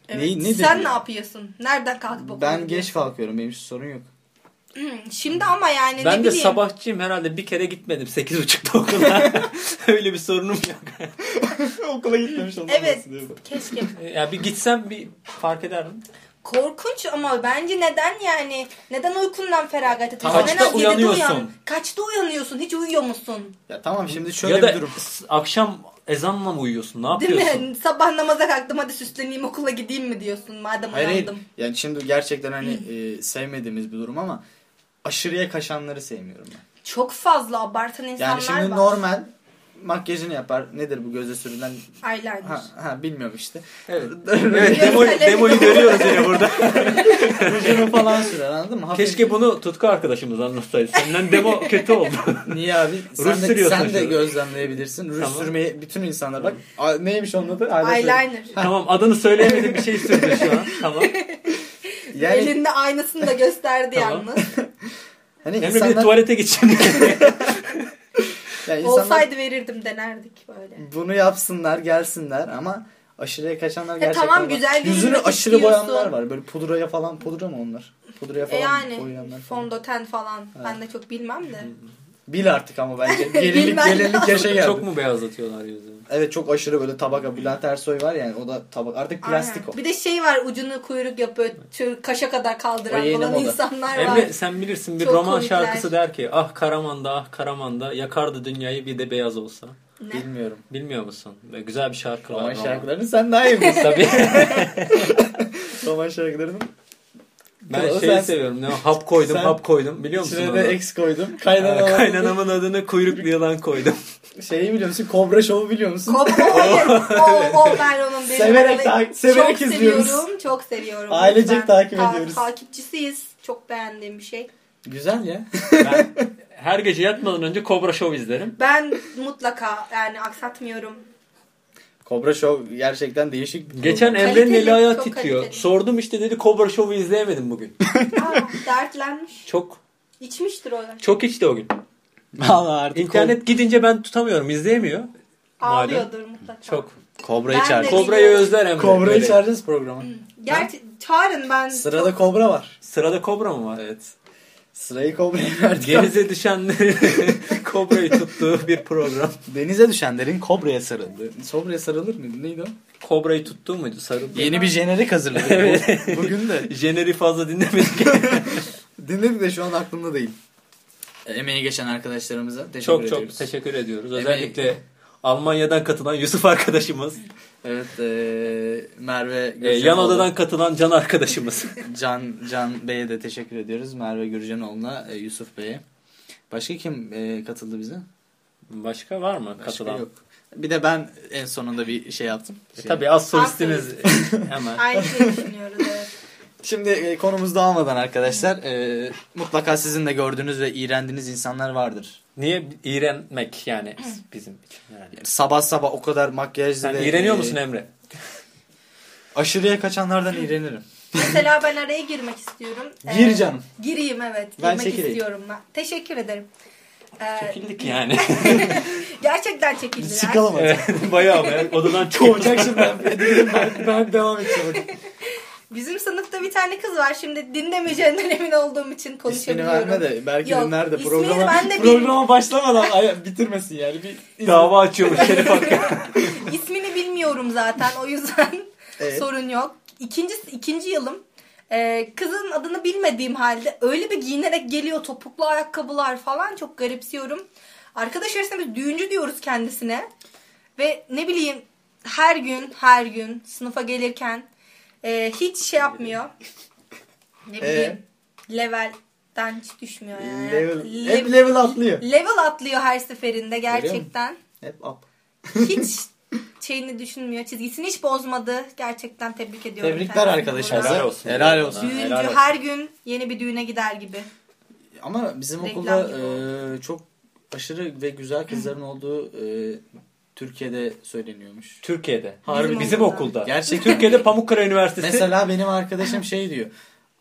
Evet. Neyi- nedir Sen ne yapıyorsun? Nereden kalkıp okula Ben geç kalkıyorum. Benim için sorun yok. Şimdi ama yani Ben ne de bileyim. sabahçıyım herhalde bir kere gitmedim 8.30'da okula. Öyle bir sorunum yok. okula gitmemiş olmam Evet. Keşke. ya bir gitsem bir fark ederdim. Korkunç ama bence neden yani? Neden uykundan feragat ediyorsun? Kaçta En az uyanıyorsun? uyan. Kaçta uyanıyorsun? Hiç uyuyor musun? Ya tamam şimdi şöyle ya da bir durum. akşam ezanla mı uyuyorsun? Ne Değil yapıyorsun? mi? Sabah namaza kalktım hadi süsleneyim okula gideyim mi diyorsun madem Hayır, hayır. uyandım. Yani şimdi gerçekten hani e, sevmediğimiz bir durum ama aşırıya kaçanları sevmiyorum ben. Çok fazla abartan insanlar Yani şimdi var. normal makyajını yapar. Nedir bu göze sürülen? Eyeliner. Ha, ha bilmiyorum işte. Evet. evet demo, demoyu görüyoruz yine burada. Rujunu falan sürer anladın mı? Hafif- Keşke bunu Tutku arkadaşımız anlatsaydı. Senden demo kötü oldu. Niye abi? Ruj Sen de, sen de gözlemleyebilirsin. Ruj Tamam. sürmeyi bütün insanlar bak. A, neymiş onun adı? Eyeliner. tamam adını söyleyemedim bir şey sürdü şu an. Tamam. Yani Elinde aynasını da gösterdi Tamam. yalnız. hani Emre bir insanlar, de tuvalete git şimdi. Yani insanlar Olsaydı verirdim denerdik böyle. bunu yapsınlar, gelsinler ama aşırıya kaçanlar gerçekten tamam, var. güzel Yüzünü aşırı istiyorsun. boyanlar var. Böyle pudraya falan pudra mı onlar? Pudraya E falan yani boyayanlar falan. fondöten falan. Ben de çok bilmem de. Bil artık ama bence. Gelinlik, gelinlik yaşa geldi. Çok mu beyazlatıyorlar yüzünü? Evet çok aşırı böyle tabaka. Bülent Ersoy var yani o da tabak. Artık plastik Aynen. o. Bir de şey var ucunu kuyruk yapıyor. Şu kaşa kadar kaldıran O yeni falan moda. insanlar var. Emre sen bilirsin bir Çok roman komikler. şarkısı der ki ah Karaman'da ah Karaman'da yakardı dünyayı bir de beyaz olsa. Ne? Bilmiyorum. Bilmiyor musun? Ve güzel bir şarkı var. Roman roman. şarkılarını sen daha iyi bilirsin. Tabii. Roman şarkılarının Ben O şeyi sen- seviyorum. Ne? Hap koydum, Sen- hap koydum. Biliyor musun içine de X koydum. Ha, Kaynana Kaynanamın adını kuyruklu yılan koydum. Şeyi biliyor musun? Kobra Show'u biliyor musun? Kop, hayır. o, o ben onun benim Severek ta- severek çok izliyoruz. seviyorum. Çok seviyorum. Ailecek Lütfen. takip Ta- ediyoruz. Takipçisiyiz. Çok beğendiğim bir şey. Güzel ya. Ben her gece yatmadan önce Cobra Show izlerim. Ben mutlaka yani aksatmıyorum. Kobra Show gerçekten değişik. Geçen. Emre'nin eli ayağı çok titriyor. kaliteli. Sordum işte dedi Cobra Show'u izleyemedim bugün. Aa, dertlenmiş. Çok İçmiştir o. çok içti o gün. Vallahi artık İnternet gidince ben tutamıyorum, izleyemiyor. Malum. Ağlıyordur mutlaka. Çok. Kobra'yı Ben biliyorum. Kobra'yı özler Emre. Kobra'yı böyle. programa. Gerçi çağırın ben. Sırada Kobra var. Sırada Kobra mı var? Evet. Sırayı Kobra'ya verdik. Denize düşenlerin Kobra'yı tuttuğu bir program. Denize düşenlerin Kobra'ya sarıldı. Kobra'ya sarılır mıydı? Neydi o? Kobra'yı tuttuğu muydu? Sarıldı. Yeni bir jenerik hazırladık. Evet. Bu- Bugün de. Jeneri fazla dinlemedik. Dinledik de şu an aklımda değil. Emeği geçen arkadaşlarımıza teşekkür çok ediyoruz. çok teşekkür ediyoruz. Emeği- Özellikle Almanya'dan katılan Yusuf arkadaşımız. Evet eee Merve e, Gürcanoğlu. yan odadan katılan Can arkadaşımız. Can Can Bey'e de teşekkür ediyoruz. Merve Gürcanoğlu'na, e, Yusuf Bey'e. Başka kim e, katıldı bize? Başka var mı Başka katılan? yok. Bir de ben en sonunda bir şey yaptım. E, Şey- tabii az solistimiz hemen. Aynı şeyi düşünüyoruz. Evet. Şimdi e, konumuz dağılmadan arkadaşlar e, mutlaka sizin de gördüğünüz ve iğrendiğiniz insanlar vardır. Niye iğrenmek yani bizim için herhalde. Sabah sabah o kadar makyajlı Sen ve, iğreniyor musun Emre? Aşırıya kaçanlardan iğrenirim. Mesela ben araya girmek istiyorum. Gir Ee, canım. Gireyim evet. Ben Girmek çekileyim. istiyorum ben. Teşekkür ederim. Ee, Çekildik yani. gerçekten çekildiler. Çıkalım hadi. Evet, Bayağı be. Odadan Kovacak şimdi. Gidelim ben, ben devam edeceğim. Bizim sınıfta bir tane kız var. Şimdi dinlemeyeceğinden emin olduğum için İsmini konuşabiliyorum. verme de belki Yok, de nerede ismini programa, ben de programa başlamadan ay, bitirmesin yani. Bir, Dava açıyormuş Şerif Hakkı. İsmini bilmiyorum zaten. O yüzden Evet. sorun yok. İkinci, ikinci yılım. Ee, kızın adını bilmediğim halde öyle bir giyinerek geliyor topuklu ayakkabılar falan çok garipsiyorum. Arkadaş arasında biz düğüncü diyoruz kendisine. Ve ne bileyim her gün her gün sınıfa gelirken e, hiç şey yapmıyor. Ne bileyim levelden hiç düşmüyor yani. Level, Lev- hep level atlıyor. level atlıyor her seferinde gerçekten. Hep up. Hiç şeyini düşünmüyor. Çizgisini hiç bozmadı. Gerçekten tebrik ediyorum. Tebrikler burada. Helal olsun. Helal olsun. Düğüncü helal olsun. her gün yeni bir düğüne gider gibi. Ama bizim Reklam okulda e, çok aşırı ve güzel kızların olduğu e, Türkiye'de söyleniyormuş. Türkiye'de. Harbi Bizim bizim, okulda. okulda. Gerçekten. Türkiye'de Pamukkale Üniversitesi. Mesela benim arkadaşım şey diyor.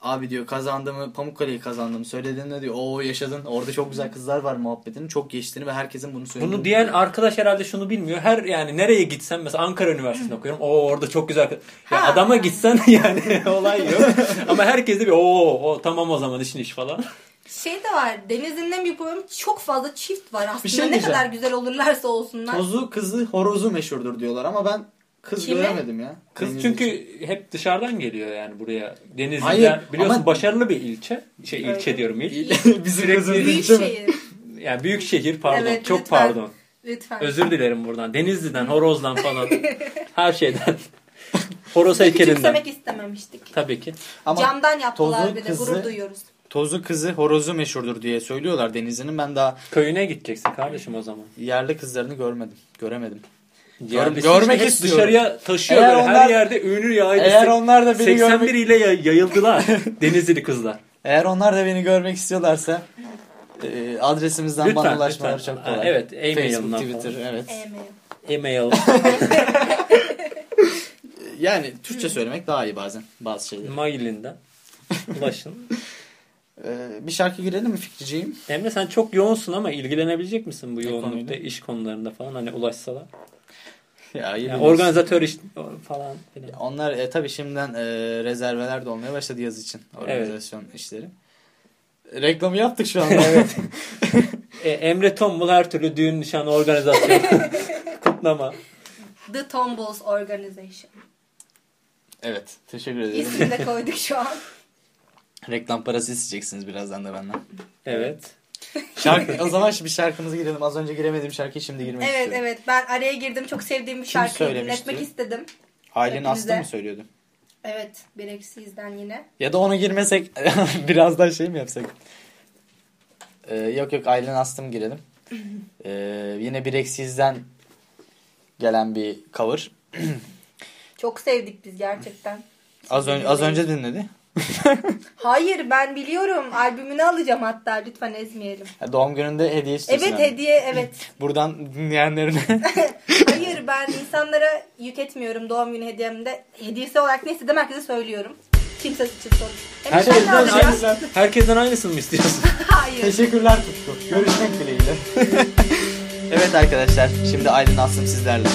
Abi diyor kazandığımı Pamukkale'yi kazandığımı söylediğinde diyor o yaşadın orada çok güzel kızlar var muhabbetinin çok geçtiğini ve herkesin bunu söylediğini. Bunu diyen arkadaş herhalde şunu bilmiyor. Her yani nereye gitsem mesela Ankara Üniversitesi'nde okuyorum. Oo orada çok güzel. Ya Ha. adama gitsen yani olay yok. Ama herkes de bir oo o tamam o zaman işin iş falan. Şey de var. Denizli'nin en büyük problemi çok fazla çift var aslında. şey ne diyeceğim. kadar güzel olurlarsa olsunlar. Tozu kızı horozu meşhurdur diyorlar ama ben kız Kimi? göremedim ya. Kız Denizli çünkü için. hep dışarıdan geliyor yani buraya. Denizli'den Hayır, biliyorsun ama- başarılı bir ilçe. Şey ilçe Öyle. diyorum il. bizim Sürekli- Büyük içi mi? şehir. Yani büyük şehir pardon. Evet, çok lütfen. pardon. Lütfen. Özür dilerim buradan. Denizli'den, Horoz'dan falan. Her şeyden. Horoz heykelinden. Küçümsemek istememiştik. Tabii ki. Ama Camdan yaptılar tozu, bir de kızı- gurur duyuyoruz. Tozu kızı horozu meşhurdur diye söylüyorlar Denizli'nin. Ben daha Köyüne gideceksin kardeşim o zaman. yerli kızlarını görmedim. Göremedim. Yani görmek hep istiyorum. dışarıya taşıyor Eğer böyle. onlar- Her yerde ünlü yaydı. Eğer onlar da beni 81 görmek ile yay- yayıldılar. Denizli kızlar. Eğer onlar da beni görmek istiyorlarsa e, adresimizden Lütfen, bana ulaşmaları lütfen. çok kolay. Ha, evet, e-mail'ından Facebook, falan. Twitter, evet. Email. E-mail. Yani Türkçe söylemek daha iyi bazen bazı şeyler. Mailinden. Ulaşın. Ee, bir şarkı girelim mi Fikriciğim? Emre sen çok yoğunsun ama ilgilenebilecek misin bu Ne yoğunlukta konuyla? iş konularında falan hani ulaşsalar? Ya, Yani organizatör iş falan filan. Onlar e, tabii şimdiden e, rezerveler de olmaya başladı yaz için organizasyon işleri. Reklamı yaptık şu anda evet. E, Emre Tombul her türlü düğün nişan organizasyon kutlama. The Tombols Organization. evet teşekkür ederim. İsmini de koyduk şu an. Reklam parası isteyeceksiniz birazdan da benden. Evet. Şarkı, o zaman bir şarkımızı girelim. Az önce giremediğim şarkıyı şimdi girmek Evet istiyorum. evet ben araya girdim çok sevdiğim bir Kim şarkıyı söylemişti? dinletmek istedim. Aylin Hepinize. Aslı mı söylüyordu? Evet bir eksizden yine. Ya da onu girmesek biraz daha şey mi yapsak? Ee, yok yok Aylin Aslım girelim. Ee, yine bir eksizden gelen bir cover. Çok sevdik biz gerçekten. Az önce az önce dinledi. Hayır ben biliyorum albümünü alacağım hatta lütfen ezmeyelim. Ha, Doğum gününde hediye istiyorsun. Evet yani. hediye evet. Buradan dinleyenlerine Hayır ben insanlara yük etmiyorum doğum günü hediyemde. Hediyesi olarak ne istediğim herkese söylüyorum. Kimse için sorun. Hem Herkesten, aynı, herkesten aynısını mı istiyorsun? Hayır. teşekkürler Tutku. Görüşmek dileğiyle. evet arkadaşlar şimdi Aylin Aslım sizlerle.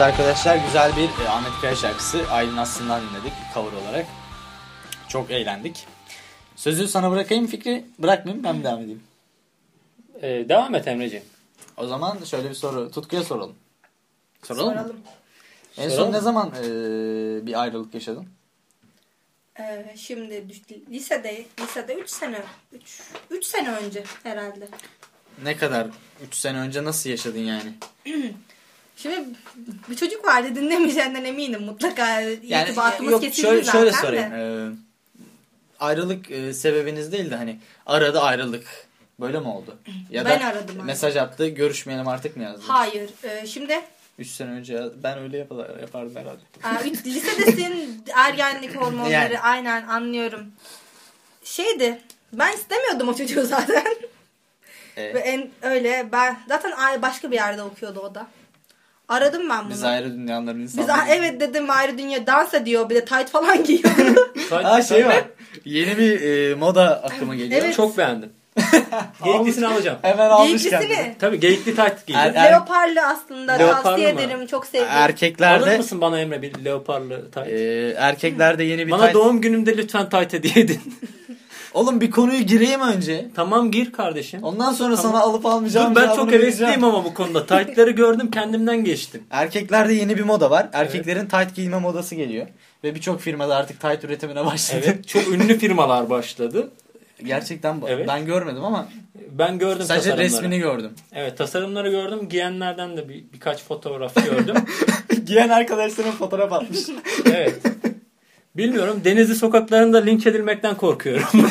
Evet arkadaşlar güzel bir e, Ahmet Kaya şarkısı Aylin Aslı'ndan dinledik cover olarak. Çok eğlendik. Sözü sana bırakayım fikri bırakmayayım ben mi devam edeyim? Ee, devam et Emreciğim. O zaman şöyle bir soru Tutku'ya soralım. Soralım, mı? Soralım. En son Soralım. ne zaman e, bir ayrılık yaşadın? Ee, şimdi düş- lisede lisede 3 sene 3 3 sene önce herhalde. Ne kadar? 3 sene önce nasıl yaşadın yani? Şimdi bir çocuk vardı dinlemeyeceğinden eminim mutlaka Yani irtibatımız yok kesildi şöyle, zaten şöyle de. sorayım. Ee, ayrılık e, sebebiniz değil de hani aradı ayrılık. Böyle mi oldu? Ya Ben da aradım mesaj attı görüşmeyelim artık mı yazdı? Hayır. e, şimdi 3 sene önce ben öyle yap- yapardım herhalde. Aa, lisedesin ergenlik hormonları Yani. aynen anlıyorum. Şeydi ben istemiyordum o çocuğu zaten. Ee, Ve en öyle ben zaten başka bir yerde okuyordu o da. Aradım ben bunu. biz ayrı dünyaların Biz insanları. a- evet dedim ayrı dünya dans ediyor bir de tight falan giyiyor. Ha şey var. Yeni bir e, moda akımı geliyor. Evet. Çok beğendim. Geyiklisini alacağım. Hemen almış kendini. Tabii geyikli tayt giydim. Er- er- Leoparlı aslında Leoparlı tavsiye mı? ederim çok sevdim. Alır Erkeklerde mısın bana Emre bir leoparlı tayt? e, erkeklerde yeni bir Bana tayt- doğum günümde lütfen tayt hediye edin. Oğlum bir konuyu gireyim önce. tamam gir kardeşim. Ondan sonra Tamam. sana alıp almayacağım. Dur ben çok hevesliyim ama bu konuda. Taytları gördüm kendimden geçtim. Erkeklerde yeni bir moda var. Erkeklerin tight giyme modası geliyor. Ve birçok firmada artık tight üretimine başladı. Evet çok ünlü firmalar başladı. Gerçekten Evet. ben görmedim ama Ben gördüm sadece tasarımları. resmini gördüm. Evet tasarımları gördüm. Giyenlerden de bir, birkaç fotoğraf gördüm. Giyen arkadaşların fotoğraf atmış. evet. Bilmiyorum Denizli sokaklarında linç edilmekten korkuyorum.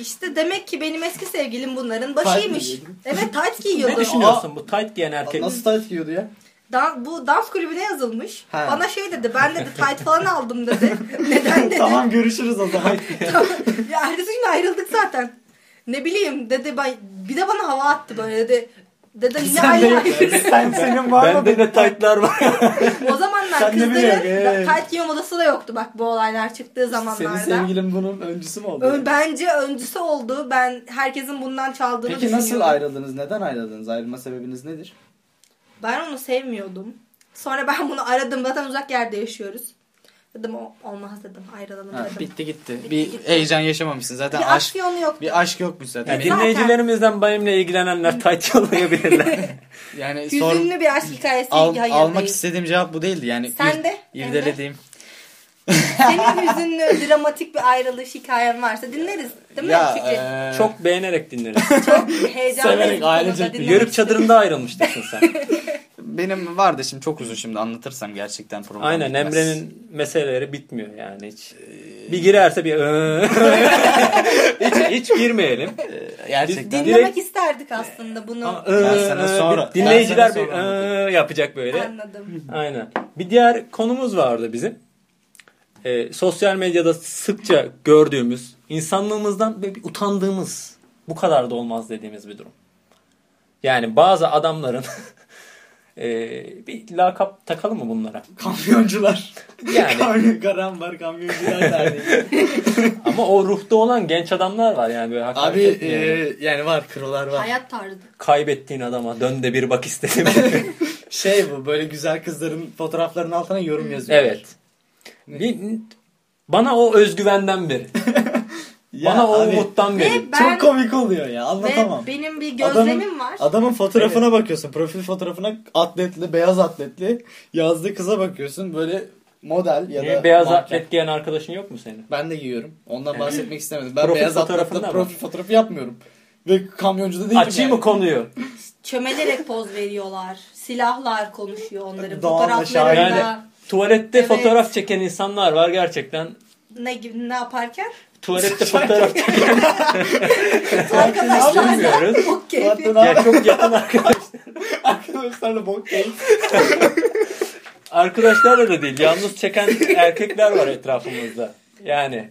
İşte demek ki benim eski sevgilim bunların başıymış. Evet tight ne giyiyordu. düşünüyorsun bu tight giyen erkek? Nasıl tight giyiyordu ya? Dan- bu dans kulübüne yazılmış. Ha. Bana şey dedi ben dedi tight falan aldım dedi. Neden dedi. tamam görüşürüz o zaman. ya ertesi gün ayrıldık zaten. Ne bileyim dedi ben, bir de bana hava attı böyle dedi. Dedim ne sen, de, sen senin var mı? Bende de tightlar var. O zamanlar Sen kızların tight giyme modası da yoktu bak bu olaylar çıktığı Senin zamanlarda. sevgilin bunun öncüsü mü oldu? Bence öncüsü oldu. Ben herkesin bundan çaldığını Peki nasıl ayrıldınız? Neden ayrıldınız? Ayrılma sebebiniz nedir? Ben onu sevmiyordum. Sonra ben bunu aradım. Zaten uzak yerde yaşıyoruz. Dedim o olmaz dedim. Ayrılalım Ha, dedim. bitti gitti. Bitti bir gitti. heyecan yaşamamışsın. Zaten Bir aşk aksiyonu yoktu. bir aşk yokmuş zaten. Yani Zaten- dinleyicilerimizden benimle ilgilenenler tight yollayabilirler. Yani sor, Hüzünlü bir aşk hikayesi. al- almak istediğim cevap bu değildi. Yani Sen ir- de, irdelediğim. Senin hüzünlü, dramatik bir ayrılış hikayen varsa dinleriz. Değil mi Ya Fikri? e, Çok beğenerek dinleriz. Çok heyecanlı. severek ailecek Yörük çadırında ayrılmıştırsın sen. benim vardı şimdi çok uzun şimdi anlatırsam gerçekten program Aynen bitmez. Emre'nin meseleleri bitmiyor yani hiç. Bir girerse bir hiç, hiç girmeyelim. Ee, gerçekten. Dinlemek Direkt- isterdik aslında bunu. Aa, Ben sana sonra- bir- dinleyiciler ben sana bir sonra ıı yapacak böyle. Anladım. Aynen. Bir diğer konumuz vardı bizim. Ee, sosyal medyada sıkça gördüğümüz, insanlığımızdan bir utandığımız, bu kadar da olmaz dediğimiz bir durum. Yani bazı adamların ee, bir lakap takalım mı bunlara? Kamyoncular. Yani Kamyon, karam var kamyoncular derneği. ama o ruhta olan genç adamlar var yani böyle Abi e, yani var krolar var. Hayat tarzı. kaybettiğin adama dön de bir bak istedim. Şey bu böyle güzel kızların fotoğraflarının altına yorum yazıyor. evet. Bir, bana o özgüvenden beri. Ya bana o abi, umuttan beri. Ve ben Çok komik oluyor ya anlatamam. ve benim bir gözlemim var. Adamın fotoğrafına bakıyorsun. Profil fotoğrafına atletli, beyaz atletli. Yazdığı kıza bakıyorsun. Böyle model ya Niye da beyaz manken. atlet giyen arkadaşın yok mu senin? Ben de giyiyorum. Ondan bahsetmek istemedim. Ben Profil beyaz atletle profil fotoğrafı yapmıyorum. Ve kamyoncu da değilim Açayım yani. mı konuyu? Çömelerek poz veriyorlar. Silahlar konuşuyor onların Doğanla fotoğraflarında. Yani tuvalette Evet. fotoğraf çeken insanlar var gerçekten. Ne gibi ne yaparken? Tuvalette fotoğraf çeken Arkadaşlar bilmiyoruz. çok keyifli. ya çok yakın arkadaş, Arkadaşlarla bok keyif. arkadaşlarla da değil. Yalnız çeken erkekler var etrafımızda. Yani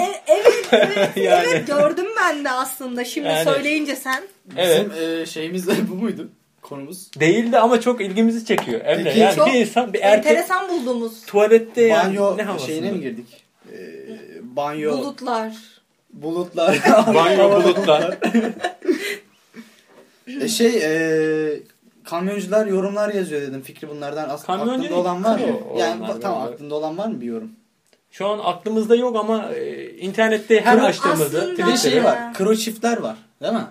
E- evet, evet, Yani. evet gördüm ben de aslında. Şimdi Yani. söyleyince sen. evet. Bizim e, şeyimiz de bu muydu? Konumuz. Değildi ama çok ilgimizi çekiyor. Emre Peki, yani çok bir insan bir erkek Enteresan bulduğumuz tuvalette yani banyo ne havasında? şeyine mi girdik? E, banyo bulutlar. bulutlar. Banyo bulutlar. E, şey e, kamyoncular yorumlar yazıyor dedim. Fikri bunlardan as- Kamyoncu aklında olan var mı? Yani tamam aklında olan var mı bir yorum? Şu an aklımızda yok ama e, internette her Ama açtığımızda aslında- Twitter'da şey var. Kro çiftler var. Değil mi?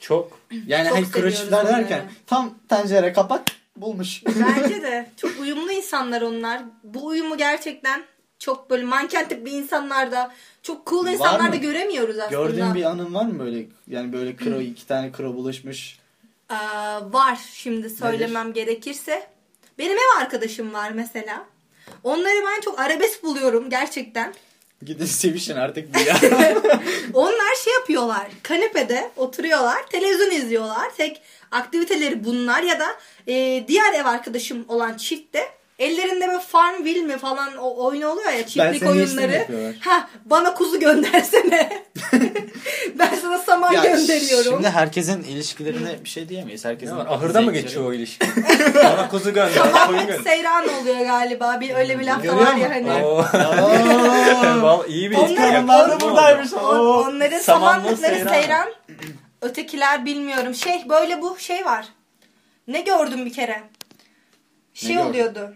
Çok Yani Çok hani onları. derken tam tencere kapak bulmuş. Bence de çok uyumlu insanlar onlar. Bu uyumu gerçekten çok böyle manken tip bir insanlarda çok cool insanlarda göremiyoruz aslında. Gördüğün bir anın var mı böyle? Yani böyle kro iki tane kro buluşmuş. Aa, var şimdi söylemem gerekirse. Benim ev arkadaşım var mesela. Onları ben çok arabesk buluyorum gerçekten. Gidin sevişin artık bir. Onlar şey yapıyorlar. Kanepede oturuyorlar. Televizyon izliyorlar. Tek aktiviteleri bunlar ya da e, diğer ev arkadaşım olan çiftte ellerinde böyle Farmville mi falan o oyun oluyor ya çiftlik işini oyunları. Ha bana kuzu göndersene. ben sana saman Ya gönderiyorum. Şimdi herkesin ilişkilerine bir şey diyemeyiz. Herkesin Ne var? Ahırda mı geçiyor o ilişki? Bana kuzu gönder. koyun Saman gönder. seyran oluyor galiba. Bir öyle bir laf da var ya hani. Vallahi iyi bir Onlar- Hanımlar da buradaymış. onların Samanlı samanlıkları seyran. seyran. Ötekiler bilmiyorum. Şey böyle bu şey var. Ne gördüm bir kere? Şey gördün? oluyordu.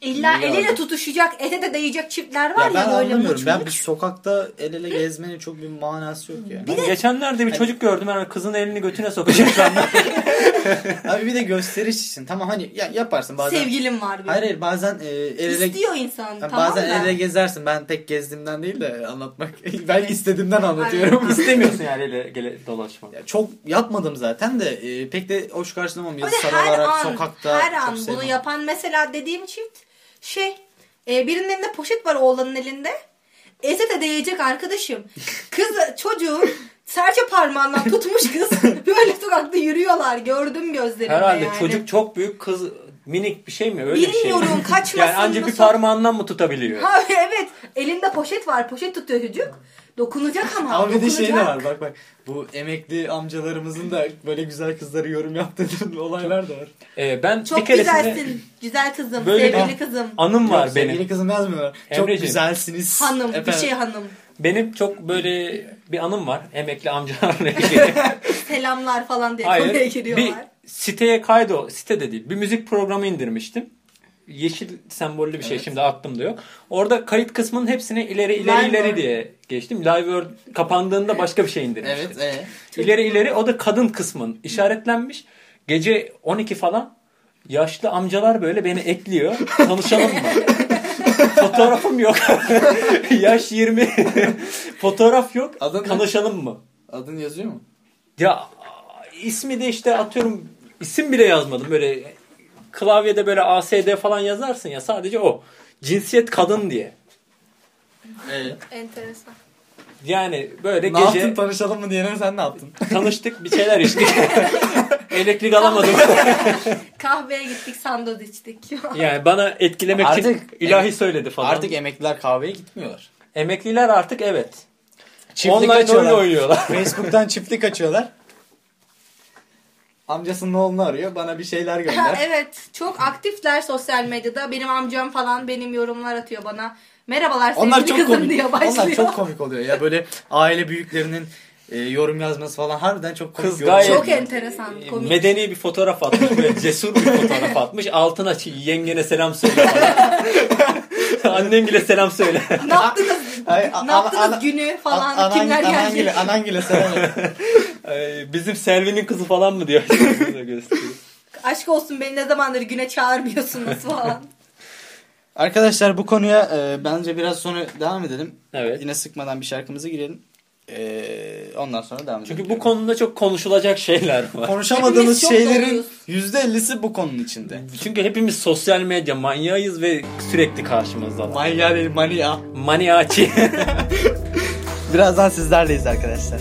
İlla eliyle gördün? tutuşacak, ete de değecek çiftler var Ya ben ya, böyle anlamıyorum. Ben bir sokakta el ele gezmenin çok bir manası yok yani. Ben geçenlerde bir çocuk gördüm. Yani kızın elini götüne sokacak sandım. Abi bir de gösteriş için. Tamam hani ya, yaparsın bazen. Sevgilim var benim. Hayır hayır bazen e, el ele İstiyor insan. Ha, tamam bazen da. el ele gezersin. Ben pek gezdiğimden değil de anlatmak. ben istediğimden anlatıyorum. İstemiyorsun yani ele gele dolaşmak. Ya çok yapmadım zaten de e, pek de hoş karşılamam. Yazı sarılarak an, sokakta. her an bunu yapan mesela dediğim çift şey e, birinin elinde poşet var oğlanın elinde. Ezete değecek arkadaşım. Kız çocuğu serçe parmağından tutmuş kız. Böyle sokakta yürüyorlar. Gördüm gözlerimle Herhalde yani. çocuk çok büyük kız minik bir şey mi öyle bir şey mi? Bilmiyorum, kaçmasın Yani ancak bir parmağından mı tutabiliyor? Ha evet elinde poşet var. Poşet tutuyor çocuk. Dokunacak ama. Ama bir de şey de var bak bak. Bu emekli amcalarımızın da böyle güzel kızları yorum yaptığı olaylar da var. Ee, ben Çok bir keresinde güzelsin. Güzel kızım. Böyle sevgili bir- kızım. anım var Yok, benim. Sevgili kızım yazmıyorlar. Çok Emreciğim. güzelsiniz. Hanım. Bir Efendim. şey hanım. Benim çok böyle bir anım var. Emekli amcalarla ilgili. Selamlar falan diye konuya Hayır. Bir giriyorlar. siteye kaydo, site de değil. Bir müzik programı indirmiştim. Yeşil sembollü bir şey şimdi aklımda yok. Orada kayıt kısmının hepsini ileri ileri ileri diye geçtim. Live Word kapandığında başka bir şey indirmiştim. Evet. E. İleri ileri o da kadın kısmın işaretlenmiş. Gece 12 falan yaşlı amcalar böyle beni ekliyor. Tanışalım mı? Fotoğrafım yok. Yaş 20. Fotoğraf yok. Adın? Tanışalım mı? Adın yazıyor mu? Ya ismi de işte atıyorum isim bile yazmadım. Böyle klavyede böyle ASD falan yazarsın ya sadece o. Cinsiyet kadın diye. Ee, Enteresan. Yani böyle ne gece yaptın tanışalım mı diyene sen ne yaptın? tanıştık bir şeyler içtik. Elektrik alamadım. Kahveye gittik sandviç içtik. yani bana etkilemek için Artık- ilahi söyledi falan. Artık emekliler kahveye gitmiyorlar. Emekliler artık evet. Çiftlik Online oyun açıyorlar. oynuyorlar. Facebook'tan çiftlik açıyorlar. Amcasının oğlunu arıyor. Bana bir şeyler Ha, gönder. evet çok aktifler sosyal medyada. Benim amcam falan benim yorumlar atıyor bana. Merhabalar Onlar sevgili çok kızım komik. diye başlıyor. Onlar çok komik oluyor ya böyle aile büyüklerinin e, yorum yazması falan harbiden çok komik. Kız gayet- Çok enteresan komik. Medeni bir fotoğraf atmış. Böyle cesur bir fotoğraf atmış. Altına yengene selam söyle falan. Annengile selam söyle. ne yaptınız? Ay, ne ana- yaptınız ana- günü falan An- kimler gelecek? Anangile, anangile selam. Bizim Selvi'nin kızı falan mı diyor. Aşk olsun beni ne zamandır güne çağırmıyorsunuz falan. Arkadaşlar bu konuya e, bence biraz sonra devam edelim. Evet. Yine sıkmadan bir şarkımıza girelim. E, ondan sonra devam edelim. Çünkü bu konuda çok konuşulacak şeyler var. konuşamadığımız Hepimiz çok şeylerin doluyuz. %50'si bu konunun içinde. Çünkü hepimiz sosyal medya manyağıyız ve sürekli karşımızda. Manya değil mania. Maniaçi. Birazdan sizlerleyiz arkadaşlar.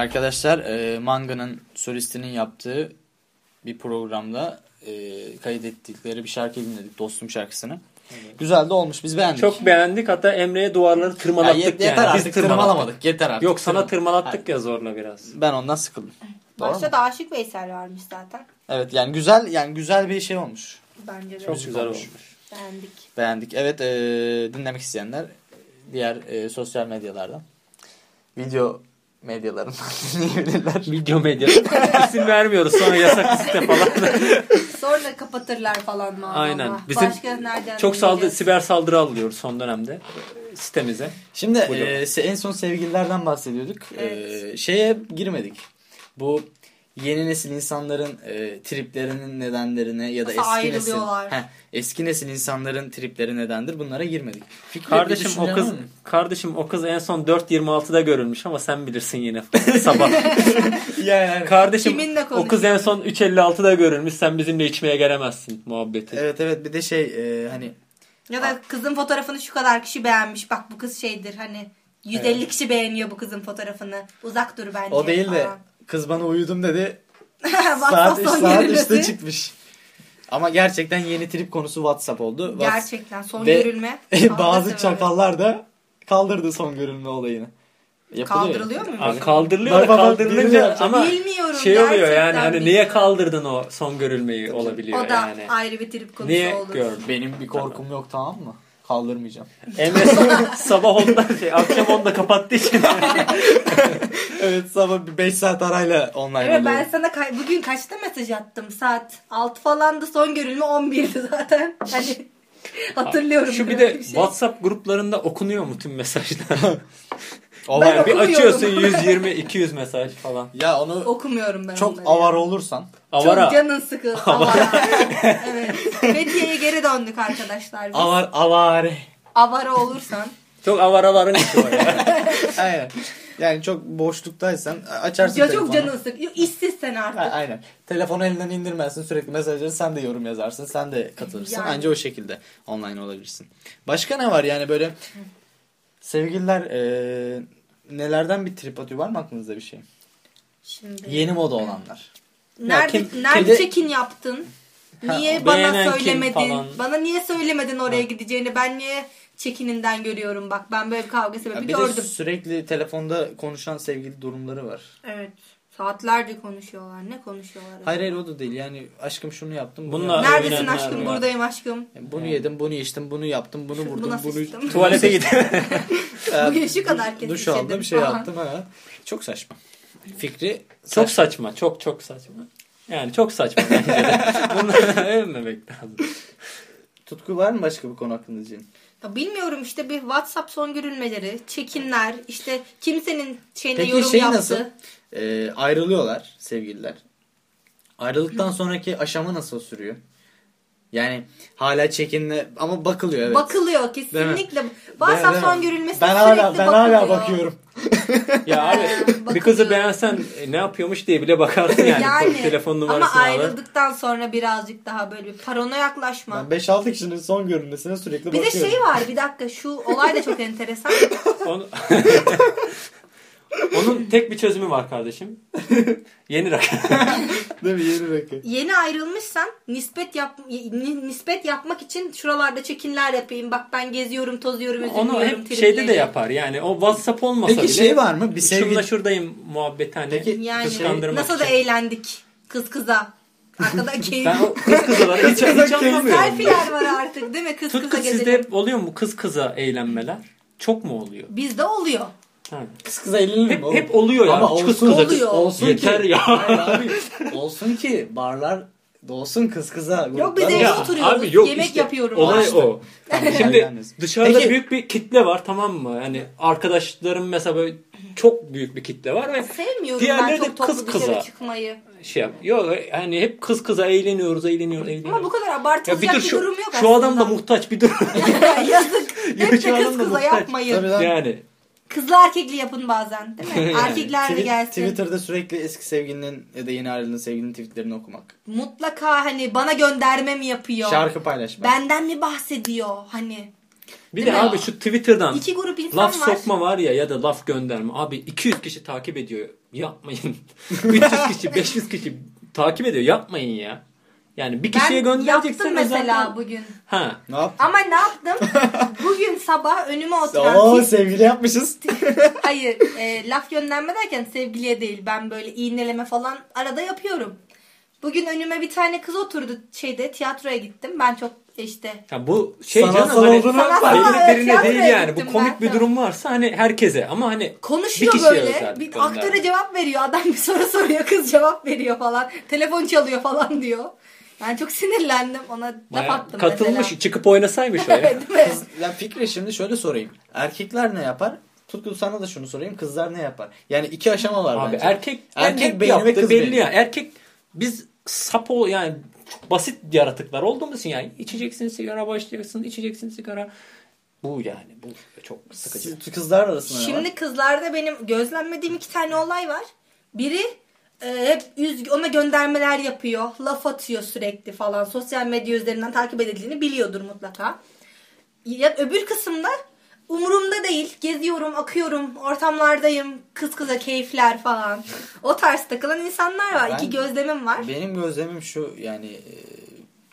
Arkadaşlar e, Manga'nın solistinin yaptığı bir programda e, kaydettikleri bir şarkı dinledik. Dostum şarkısını. Güzel de olmuş. Biz beğendik. Çok beğendik. Hatta Emre'ye duvarları Ya tırmalattık yani. yeter artık Biz tırmalamadık. Yeter artık. Yok sana Tırm- tırmalattık ya zorla biraz. Ben ondan sıkıldım. Doğru mu? Başta da Aşık Veysel varmış zaten. Evet yani güzel yani güzel bir şey olmuş. Bence de. Çok güzel olmuş. Beğendik. Beğendik. Evet e, dinlemek isteyenler diğer e, sosyal medyalardan video medyalarından dinleyebilirler. Video medya. İsim vermiyoruz sonra yasak site falan. Sonra kapatırlar falan mı? Aynen. Bizim Başka nereden Çok saldı, siber saldırı alıyoruz son dönemde. sitemize. Şimdi Buyurun. e, en son sevgililerden bahsediyorduk. E, şeye girmedik. Bu yeni nesil insanların e, triplerinin nedenlerine ya da Nasıl eski nesil? Heh, eski nesil insanların tripleri nedendir. Bunlara girmedik. Fikri, Kardeşim o kız mı? kardeşim o kız en son 4.26'da görülmüş ama sen bilirsin yine sabah. yani. kardeşim o kız en son 3.56'da görülmüş sen bizimle içmeye gelemezsin muhabbeti. Evet evet bir de şey e, hani Ya da kızın fotoğrafını şu kadar kişi beğenmiş. Bak bu kız şeydir hani 150 kişi beğeniyor bu kızın fotoğrafını. Uzak dur bence. o değil de. Kız bana uyudum dedi. Saat üç- son saat görülmesi. 3'te çıkmış. Ama gerçekten yeni trip konusu WhatsApp oldu. Gerçekten son Ve görülme. bazı çakallar da kaldırdı son görülme olayını. Yapılıyor. Kaldırılıyor mu? Aa, kaldırılıyor da bak, kaldırılınca bilmiyorum. ama Bilmiyorum, şey oluyor yani hani niye bilmiyorum. kaldırdın o son görülmeyi olabiliyor O da yani. ayrı bir trip konusu Niye olur. gördün? Benim bir korkum yok tamam mı? Kaldırmayacağım. Emre sabah 10'da şey, akşam 10'da kapattığı için evet sabah bir 5 saat arayla online Evet ben oluyorum. sana ka- bugün kaçta mesaj attım? Saat 6 falandı son görülme 11'di zaten. Hani hatırlıyorum. Şu bir de şey. WhatsApp gruplarında okunuyor mu tüm mesajlar? O Ben bir okumuyorum. açıyorsun 120 200 mesaj falan. Ya onu okumuyorum ben çok avar olursan Avara. Çok canın sıkı. Avara. evet. Fethiye'ye geri döndük arkadaşlar. Biz. avar avare. Avara olursan. Çok avaraların işi var ya. Aynen. Yani çok boşluktaysan açarsın Ya telefonu. çok canın sık. Yok, işsizsen artık. Ha, aynen. Telefonu elinden indirmezsin sürekli mesajları sen de yorum yazarsın sen de katılırsın. Yani. Anca o şekilde online olabilirsin. Başka ne var yani böyle sevgililer eee, nelerden bir trip atıyor var mı aklınızda bir şey? Şimdi. Yeni moda olanlar. Nerede, kim- nerede kimde- check-in yaptın? Ha, Niye bana beğenen kim söylemedin? Bana niye söylemedin oraya gideceğini? Ben niye check-in'inden görüyorum bak. Ben böyle bir kavga sebebi Ya bir de gördüm. sürekli telefonda konuşan sevgili durumları var. Evet. Saatlerce konuşuyorlar. Ne konuşuyorlar? Hayır hayır o da değil yani aşkım şunu yaptım. Bunu Bunlar- yaptım. Neredesin Övünenler aşkım? var. Buradayım aşkım. Bunu yedim, bunu içtim, bunu yaptım, bunu vurdum, Buna bunu sıçtım. Tuvalete git. Bugün şu kadar kez duş aldım, şey falan. yaptım ha. Çok saçma. Fikri çok saçma. Çok çok saçma. Yani çok saçma bence de. Bunları övmemek lazım. Tutku var mı başka bir konu hakkında diyeceğin? Ya bilmiyorum işte bir WhatsApp son görülmeleri, çekinler, işte kimsenin şeyine Peki yorum şey yaptı. nasıl? Ee, ayrılıyorlar sevgililer. Ayrıldıktan sonraki aşama nasıl sürüyor? Yani hala çekinle ama bakılıyor evet. Bakılıyor kesinlikle. Ben- son görülmesine ben sürekli hala ben hala bakılıyor. bakıyorum. Ya abi bakılıyor. bir kızı beğensen e, ne yapıyormuş diye bile bakarsın yani, Yani, telefon ama numarasını alır. ayrıldıktan sonra birazcık daha böyle bir parona yaklaşma. Ben 5-6 kişinin son görünmesine sürekli Bir de bakıyorum. şey var bir dakika şu olay da çok enteresan. Onu... Onun tek bir çözümü var kardeşim. Yeni rakam. Değil mi? Yeni rakı. Yeni ayrılmışsan nispet yap ni- nispet yapmak için şuralarda çekinler yapayım. Bak ben geziyorum, tozuyorum, üzülüyorum. Onu hep tripleri. şeyde de yapar. Yani o WhatsApp olmasa Peki bile. şey var mı? Bir Şurada sevgili şuradayım muhabbeti hani. Peki, Yani nasıl da için. eğlendik kız kıza. Arkada keyif. Ben o kız kızaları hiç, hiç anlamıyorum. Selfie'ler var artık değil mi? Kız Tutku kıza sizde gezelim. hep oluyor mu kız kıza eğlenmeler? Çok mu oluyor? Bizde oluyor. Ha. kız kıza eğlenilir Hep, mi hep oluyor ya. Ama Şu kız olsun, kıza oluyor. olsun Yeter ki. ya. Hayır abi. olsun ki barlar dolsun kız kıza. Yok biz evde olsun. oturuyoruz. Abi yok yemek işte, yapıyoruz. Olay İşte. o. Şimdi Yani. dışarıda Peki- büyük bir kitle var tamam mı? Hani arkadaşlarım mesela böyle çok büyük bir kitle var ve Sevmiyorum Diğerleri ben de çok toplu kız dışarı kıza. çıkmayı. şey yap. Yok hani hep kız kıza eğleniyoruz, eğleniyoruz, eğleniyoruz. Ama bu kadar ya abartılacak bir bir, dur şu, durum yok şu adam da aslında. muhtaç bir dur. Yazık. Ya Hep şu de kız kıza muhtaç. yapmayın. Yani Kızlı erkekli yapın bazen değil mi? Yani. Erkekler de Tweet- gelsin. Twitter'da sürekli eski sevgilinin ya da yeni ayrıldığın sevgilinin tweetlerini okumak. Mutlaka hani bana gönderme mi yapıyor? Şarkı paylaşmak. Benden mi bahsediyor hani? bir Değil de mi? abi şu Twitter'dan İki grup insan laf var. sokma var ya ya da laf gönderme. Abi 200 kişi takip ediyor. Yapmayın. 300 kişi, 500 kişi takip ediyor. Yapmayın ya. Yani bir kişiye ben göndereceksen yaptım mesela zaten- bugün. Ha. Ne yaptın? Ama ne yaptım? bugün sabah önüme oturan Oo sevgili yapmışız. Hayır e, laf gönderme derken sevgiliye değil. Ben böyle iğneleme falan arada yapıyorum. Bugün önüme bir tane kız oturdu şeyde tiyatroya gittim. Ben çok işte Ya bu şey Sanatsal canım hani olduğunu Sanatsal, birine değil yani. Bu komik ben bir durum varsa hani herkese ama hani konuşuyor Bir kişiye böyle. Bir aktöre cevap veriyor. Adam bir soru soruyor. Kız cevap veriyor falan. Telefon çalıyor falan diyor. Ben çok sinirlendim ona laf Bayağı attım katılmış mesela. çıkıp oynasaymış o ya. Değil mi? Ya Fikri şimdi şöyle sorayım. Erkekler ne yapar? Tutku sana da şunu sorayım. Kızlar ne yapar? Yani iki aşama var Abi bence. erkek Erkek erkek beğeni ve kız belli ya. Erkek biz sap ol yani çok basit yaratıklar olduğumuz için yani içeceksin sigara başlayacaksın içeceksin sigara. Bu yani bu çok sıkıcı. Siz Kızlar arasında ne var? Şimdi kızlarda benim gözlemlediğim iki tane olay var. Biri e, hep üz- ona göndermeler yapıyor. Laf atıyor sürekli falan. Sosyal medya üzerinden takip edildiğini biliyordur mutlaka. Ya öbür kısımda umurumda değil. Geziyorum, akıyorum, ortamlardayım. Kız kıza keyifler falan. O tarz takılan insanlar var. Ben- İki gözlemim var. Benim gözlemim şu yani e,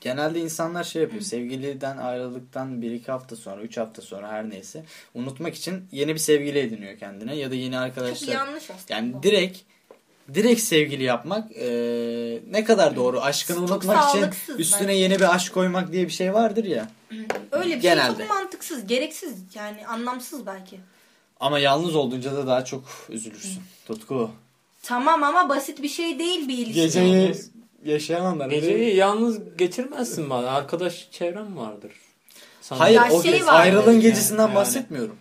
genelde insanlar şey yapıyor. Sevgiliden ayrıldıktan bir iki hafta sonra, üç hafta sonra her neyse unutmak için yeni bir sevgili ediniyor kendine ya da yeni Çok arkadaşlar. yanlış aslında. Yani bu. direkt direkt sevgili yapmak e, ne kadar doğru. Aşkını Çok unutmak için üstüne bence. yeni bir aşk koymak diye bir şey vardır ya. Öyle bir Genelde. şey çok mantıksız, gereksiz yani anlamsız belki. Ama yalnız olduğunca da daha çok üzülürsün. Tutku. Tamam ama basit bir şey değil bir ilişki. Geceyi yaşayanlar. Geceyi yalnız geçirmezsin bana. Arkadaş çevrem vardır. Sana. Hayır Ya o şey ge- var. ayrılığın gecesinden yani- bahsetmiyorum.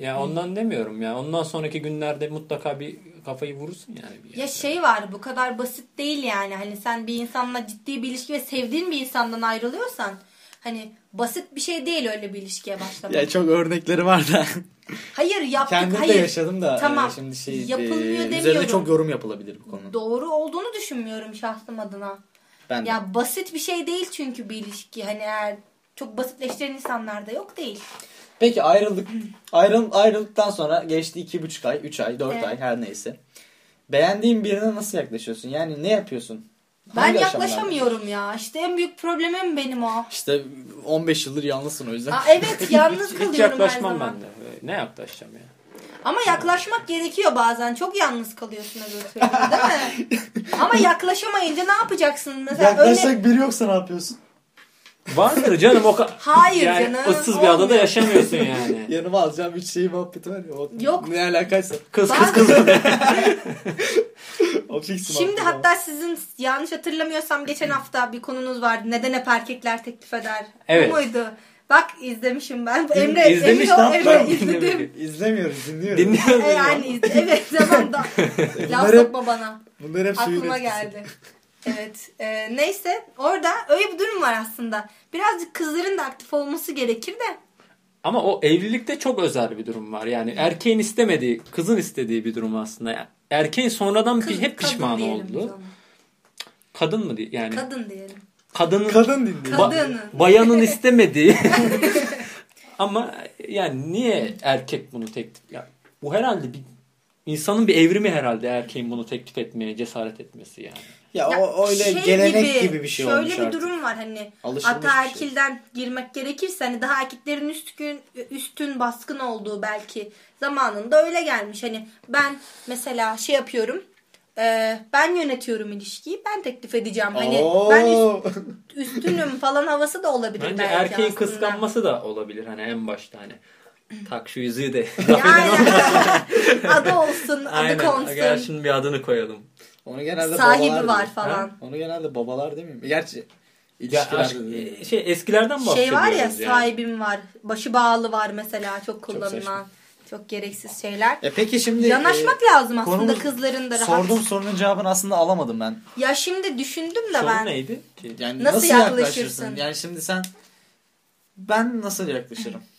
Ya ondan demiyorum ya. Ondan sonraki günlerde mutlaka bir kafayı vurursun yani. Bir Ya şey var bu kadar basit değil yani. Hani sen bir insanla ciddi bir ilişki ve sevdiğin bir insandan ayrılıyorsan hani basit bir şey değil öyle bir ilişkiye başlamak. Ya çok örnekleri var da. hayır yaptık Kendim hayır. de yaşadım da Tamam. e, şimdi şey Yapılmıyor e, demiyorum. çok yorum yapılabilir bu konu. Doğru olduğunu düşünmüyorum şahsım adına. Ben de. Ya basit bir şey değil çünkü bir ilişki. Hani eğer çok basitleştiren insanlar da yok değil. Peki ayrıldık. Ayrıl, ayrıldıktan sonra geçti iki buçuk ay, üç ay, dört Evet. ay her neyse. Beğendiğin birine nasıl yaklaşıyorsun? Yani ne yapıyorsun? Ben Hangi yaklaşamıyorum ya. İşte en büyük problemim benim o. İşte 15 yıldır yalnızsın o yüzden. Aa, evet yalnız Hiç kalıyorum her yaklaşmam zaman. ben de. Ne yaklaşacağım ya? Ama yaklaşmak gerekiyor bazen. Çok yalnız kalıyorsun öbür türlü değil mi? Ama yaklaşamayınca ne yapacaksın? Mesela öyle... Yaklaşacak biri yoksa ne yapıyorsun? Vardır canım o kadar. Hayır yani canım, ıssız bir adada yaşamıyorsun yani. Yanıma alacağım üç şeyi muhabbeti var ya. O Yok. Ne alakaysa. Kız kız kız. O fix Şimdi hatta sizin yanlış hatırlamıyorsam geçen hafta bir konunuz vardı. Neden hep erkekler teklif eder? Evet. Bu muydu? Bak izlemişim ben. Emre, izlemiş, Emre, ne? Emre izledim. İzlemiyoruz, dinliyoruz. Dinliyoruz E, yani izle. Evet tamam da. Laf sokma bana. Bunlar hep Aklıma geldi. Evet. e, neyse orada öyle bir durum var aslında. Birazcık kızların da aktif olması gerekir de. Ama o evlilikte çok özel bir durum var. Yani erkeğin istemediği, kızın istediği bir durum aslında. Yani erkeğin sonradan Kız, bir hep pişman oldu. Kadın mı diye yani Kadın diyelim. kadının Kadın dinliyor. ba- Kadın. bayanın istemediği. Ama yani niye erkek bunu teklif ya bu herhalde bir insanın bir evrimi herhalde erkeğin bunu teklif etmeye cesaret etmesi yani. Ya, Ya o öyle şey gelenek gibi, bir şey şöyle olmuş bir artık. durum var hani Alışılmış bir şey. girmek gerekirse hani daha erkeklerin üstün üstün baskın olduğu belki zamanında öyle gelmiş hani ben mesela şey yapıyorum e, ben yönetiyorum ilişkiyi ben teklif edeceğim hani Oo. ben üst- üstünüm falan havası da olabilir Bence belki erkeğin aslında. kıskanması da olabilir hani en başta hani. Tak şu yüzüğü de. Adı olsun adı Aynen. Gel konsun şunun bir adını koyalım. Onu genelde Sahibi babalar var diyor. falan. Ha? Onu genelde babalar değil mi? Gerçi Ya aşk, de- şey eskilerden şey bahsediyoruz var ya yani. sahibim var başı bağlı var mesela çok kullanılan saçma. çok, gereksiz şeyler E peki şimdi Yanaşmak e, lazım aslında konumuz- kızların da rahat. Sorduğum sorunun cevabını aslında alamadım ben. Ya şimdi düşündüm de Sorun ben. neydi? ki? Yani Nasıl nasıl, yaklaşırsın? Yani şimdi sen ben nasıl yaklaşırım?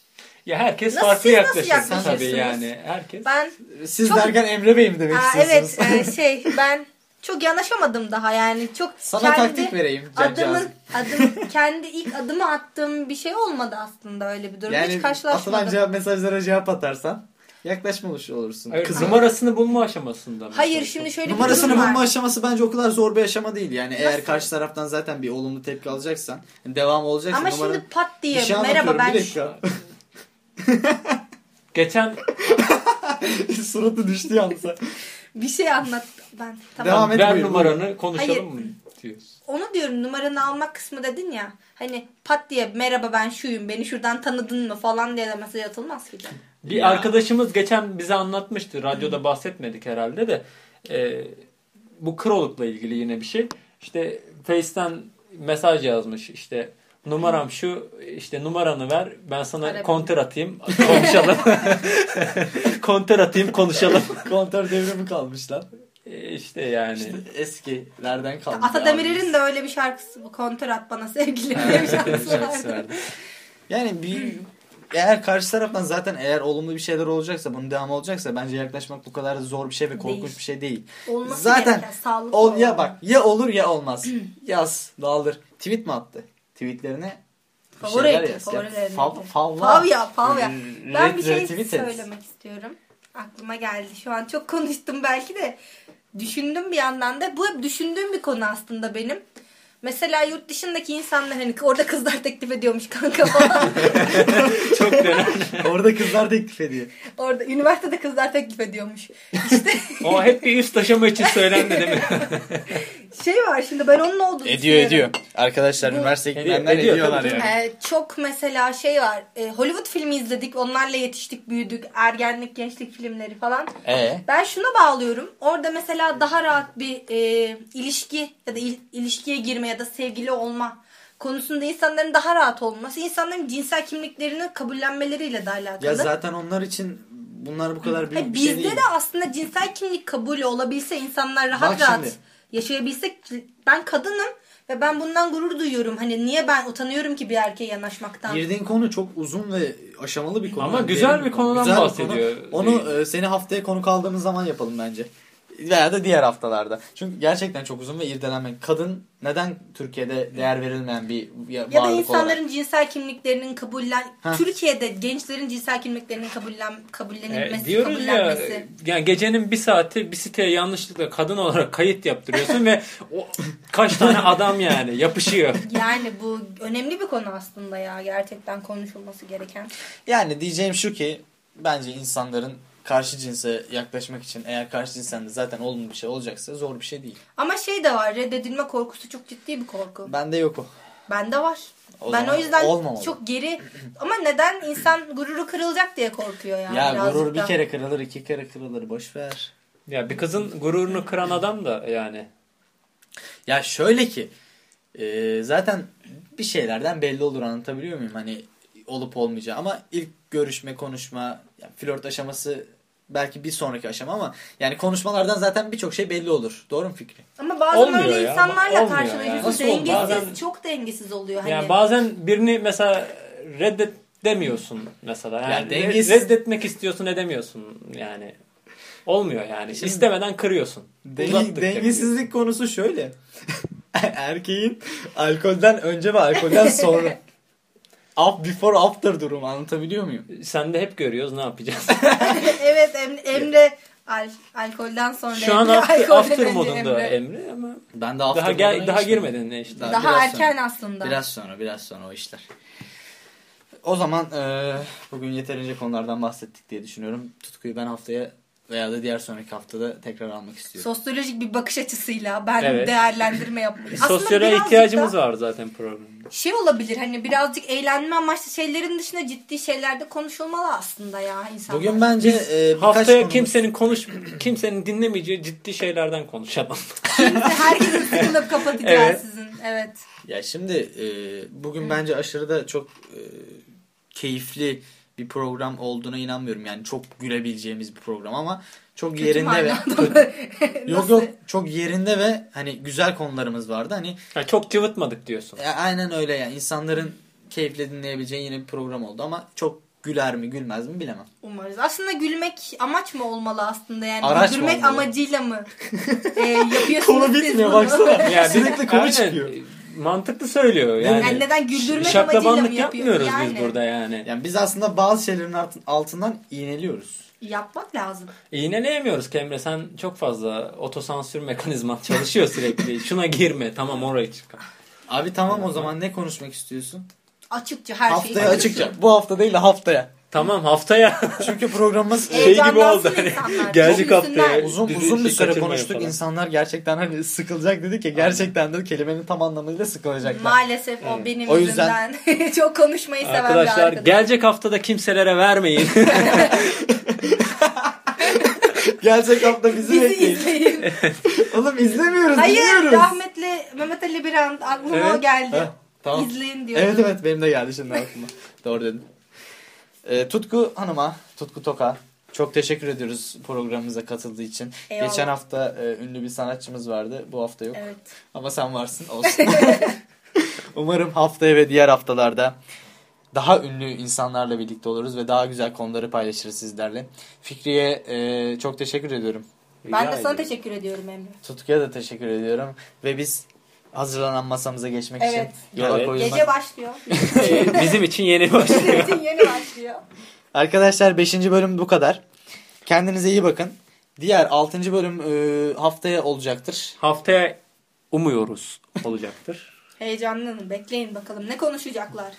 Ya herkes Nasıl- farklı siz nasıl yaklaşır tabii yani. Herkes. Ben Siz Çok- derken Emre Bey mi demek Aa, istiyorsunuz? evet e, şey ben çok yanaşamadım daha yani çok Sana kendi taktik vereyim. adımın adım kendi ilk adımı attığım bir şey olmadı aslında öyle bir durum. Hiç Yani atılan karşılaşmadım. cevap mesajlara cevap atarsan yaklaşmamış olursun. Hayır, Kız numarasını bulma aşamasında. Hayır şimdi şöyle bir Numarasını durum var. bulma aşaması bence o kadar zor bir aşama değil. Yani eğer Nasıl? karşı taraftan zaten bir olumlu tepki alacaksan, devam olacaksa Ama numara... şimdi pat diye Bir şey merhaba ben bir dakika. Geçen Suratı düştü yalnız. bir şey anlat ben. Tamam. Devam et ver buyur, numaranı konuşalım Hayır. mı diyorsun. Onu diyorum numaranı almak kısmı dedin ya. Hani pat diye merhaba ben şuyum beni şuradan tanıdın mı falan diye de mesaj atılmaz ki. Bir Ya. arkadaşımız geçen bize anlatmıştı. Radyoda bahsetmedik herhalde de. Ee, bu krolukla ilgili yine bir şey. İşte Face'ten mesaj yazmış işte numaram şu işte numaranı ver ben sana Ara- kontör atayım konuşalım. kontör atayım konuşalım. Kontör devrimi kalmış lan. E, işte yani. İşte eskilerden kalmış. Ata Demirer'in de öyle bir şarkısı bu. Kontör at bana sevgilim diye bir şarkısı Şarkısı vardı. vardı. Yani bir eğer karşı taraftan zaten eğer olumlu bir şeyler olacaksa bunun devamı olacaksa bence yaklaşmak bu kadar zor bir şey ve korkunç Değil. bir şey değil. Olması Zaten gereken Ol, ya bak ya olur ya olmaz. Yaz dağılır. Tweet mi attı? Tweetlerine Favori. Ya, favorilerini fav, favla. Fav ya, fav ya. Ben bir şey söylemek istiyorum. Aklıma geldi. Şu an çok konuştum belki de. Düşündüm bir yandan da. Bu hep düşündüğüm bir konu aslında benim. Mesela yurt dışındaki insanlar hani orada kızlar teklif ediyormuş kanka falan. Çok dönem. Orada kızlar teklif ediyor. orada üniversitede kızlar teklif ediyormuş. İşte O hep bir üst aşama için söylendi değil mi? şey var şimdi ben onun olduğunu Ediyor ediyor. Arkadaşlar Bu- üniversite Ediyor, gidenler ediyor, ediyorlar yani. Ee, çok mesela şey var. e, Hollywood filmi izledik. Onlarla yetiştik, büyüdük. Ergenlik, gençlik filmleri falan. Ee? Ben şuna bağlıyorum. Orada mesela daha rahat bir e, ilişki ya da il- ilişkiye girme ya da sevgili olma konusunda insanların daha rahat olması, insanların cinsel kimliklerini kabullenmeleriyle de alakalı. Ya zaten onlar için bunlar bu kadar büyük bir şey bizde değil. de aslında cinsel kimlik kabulü olabilse insanlar rahat Bak rahat şimdi. yaşayabilsek ben kadınım ve ben bundan gurur duyuyorum. Hani niye ben utanıyorum ki bir erkeğe yanaşmaktan? Girdiğin konu çok uzun ve aşamalı bir konu. Ama güzel bir konudan Güzel bir bahsediyor. konu. Onu e, seni haftaya konuk aldığımız zaman yapalım bence. Veya da diğer haftalarda. Çünkü gerçekten çok uzun ve irdelenmek. Kadın neden Türkiye'de değer verilmeyen bir ya, Ya da varlık insanların olarak? cinsel kimliklerinin kabullen Heh. Türkiye'de gençlerin cinsel kimliklerinin kabullen E, kabullenilmesi, diyoruz ya kabullenmesi. yani gecenin bir saati bir siteye yanlışlıkla kadın olarak kayıt yaptırıyorsun ve o kaç tane adam yani yapışıyor. Yani bu önemli bir konu aslında ya gerçekten konuşulması gereken. Yani diyeceğim şu ki bence insanların karşı cinse yaklaşmak için eğer karşı cinsten de zaten olumlu bir şey olacaksa zor bir şey değil. Ama şey de var reddedilme korkusu çok ciddi bir korku. Bende yok o. Bende var. O ben zaman o yüzden olmamalı. çok geri ama neden insan gururu kırılacak diye korkuyor yani. Ya birazcık gurur bir da. kere kırılır iki kere kırılır boş ver. Ya bir kızın gururunu kıran adam da yani. Ya şöyle ki e, zaten bir şeylerden belli olur anlatabiliyor muyum? Hani olup olmayacağı ama ilk görüşme konuşma yani flört aşaması belki bir sonraki aşama ama yani konuşmalardan zaten birçok şey belli olur. Doğru mu Fikri? Ama bazen Olmuyor öyle ya, insanlarla olmuyor karşılaşıyorsun. yani. Dengesiz, Bazen- çok dengesiz oluyor. Hani. Yani bazen birini mesela reddet demiyorsun mesela. Yani, Yani dengesiz- reddetmek istiyorsun edemiyorsun yani. Olmuyor yani. İstemeden kırıyorsun. Uzattıkça dengesizlik konusu şöyle. Erkeğin alkolden önce ve alkolden sonra. Up before after durumu anlatabiliyor muyum? Sen de hep görüyoruz ne yapacağız. evet Emre, Emre al, alkolden sonra Şu an Emre, after, after modunda Emre. Emre ama Ben de after daha gel, daha girmedin ne işte. Daha- Daha erken sonra. aslında. Biraz sonra biraz sonra o işler. O zaman e, bugün yeterince konulardan bahsettik diye düşünüyorum. Tutkuyu ben haftaya veya da diğer sonraki haftada tekrar almak istiyorum. Sosyolojik bir bakış açısıyla ben Evet. değerlendirme yapmayı. Birazcık ihtiyacımız da var zaten programda. Şey olabilir hani birazcık eğlenme amaçlı şeylerin dışında ciddi şeyler de konuşulmalı aslında ya insanlar. Bugün bence e, birkaç Haftaya konumuz- kimsenin konuş kimsenin dinlemeyeceği ciddi şeylerden konuşalım. Herkesin sıkılıp kapatacağız Evet. sizin. Evet. Ya şimdi e, bugün bence aşırı da çok e, keyifli bir program olduğuna inanmıyorum. Yani çok gülebileceğimiz bir program ama çok Kötü yerinde ve mı? yok yok çok yerinde ve hani güzel konularımız vardı. Hani Yani çok cıvıtmadık diyorsun. e, aynen öyle yani insanların keyifle dinleyebileceği yine bir program oldu ama çok güler mi gülmez mi bilemem. Umarız. Aslında gülmek amaç mı olmalı aslında yani? Araç mı Güldürmek olmalı? amacıyla mı e, yapıyorsunuz Konu bitmiyor, baksana. Yani Sürekli konu aynen, çıkıyor. Mantıklı söylüyor yani. Yani neden güldürmek amacıyla mı yapıyor? yapmıyoruz Yani. biz burada yani. Yani biz aslında bazı şeylerin alt- altından iğneliyoruz. Yapmak lazım. İğneleyemiyoruz Kemre. Sen çok fazla otosansür mekanizman çalışıyor sürekli. Şuna girme. Tamam oraya çık. Abi tamam o zaman ne konuşmak istiyorsun? Açıkça her şeyi haftaya açıkça. Bu hafta değil de haftaya. Tamam haftaya. Çünkü programımız Şey gibi oldu. Hani gelecek haftaya uzun bizi uzun bir şey süre konuştuk. falan. İnsanlar gerçekten hani sıkılacak dedik ya gerçekten de kelimenin tam anlamıyla sıkılacaklar. Maalesef o benim O yüzden- yüzümden. Çok konuşmayı seven bir Arkadaşlar arkadaşım. gelecek haftada kimselere vermeyin. Gelecek hafta bizi Bizi bekleyin. izleyin. Oğlum izlemiyoruz. Hayır dinliyoruz. rahmetli Mehmet Ali Birant aklıma Evet. o geldi. Ha, tamam. İzleyin diyor. Evet evet benim de geldi şimdi aklıma. Doğru dedin. Ee, Tutku Hanım'a, Tutku Toka çok teşekkür ediyoruz programımıza katıldığı için. Eyvallah. Geçen hafta e, ünlü bir sanatçımız vardı. Bu hafta yok. Evet. Ama sen varsın. Olsun. Umarım haftaya ve diğer haftalarda daha ünlü insanlarla birlikte oluruz ve daha güzel konuları paylaşırız sizlerle. Fikriye e, çok teşekkür ediyorum. Ben Rica de sana ederim. teşekkür ediyorum Emre. Tutku'ya da teşekkür ediyorum. Ve biz hazırlanan masamıza geçmek Evet. için yola Evet. koyulmak. Gece başlıyor. Ee, Bizim için yeni başlıyor. Bütün yeni başlıyor. Arkadaşlar 5. bölüm bu kadar. Kendinize iyi bakın. Diğer 6. bölüm e, haftaya olacaktır. Haftaya umuyoruz olacaktır. Heyecanlanın. Bekleyin bakalım. Ne konuşacaklar?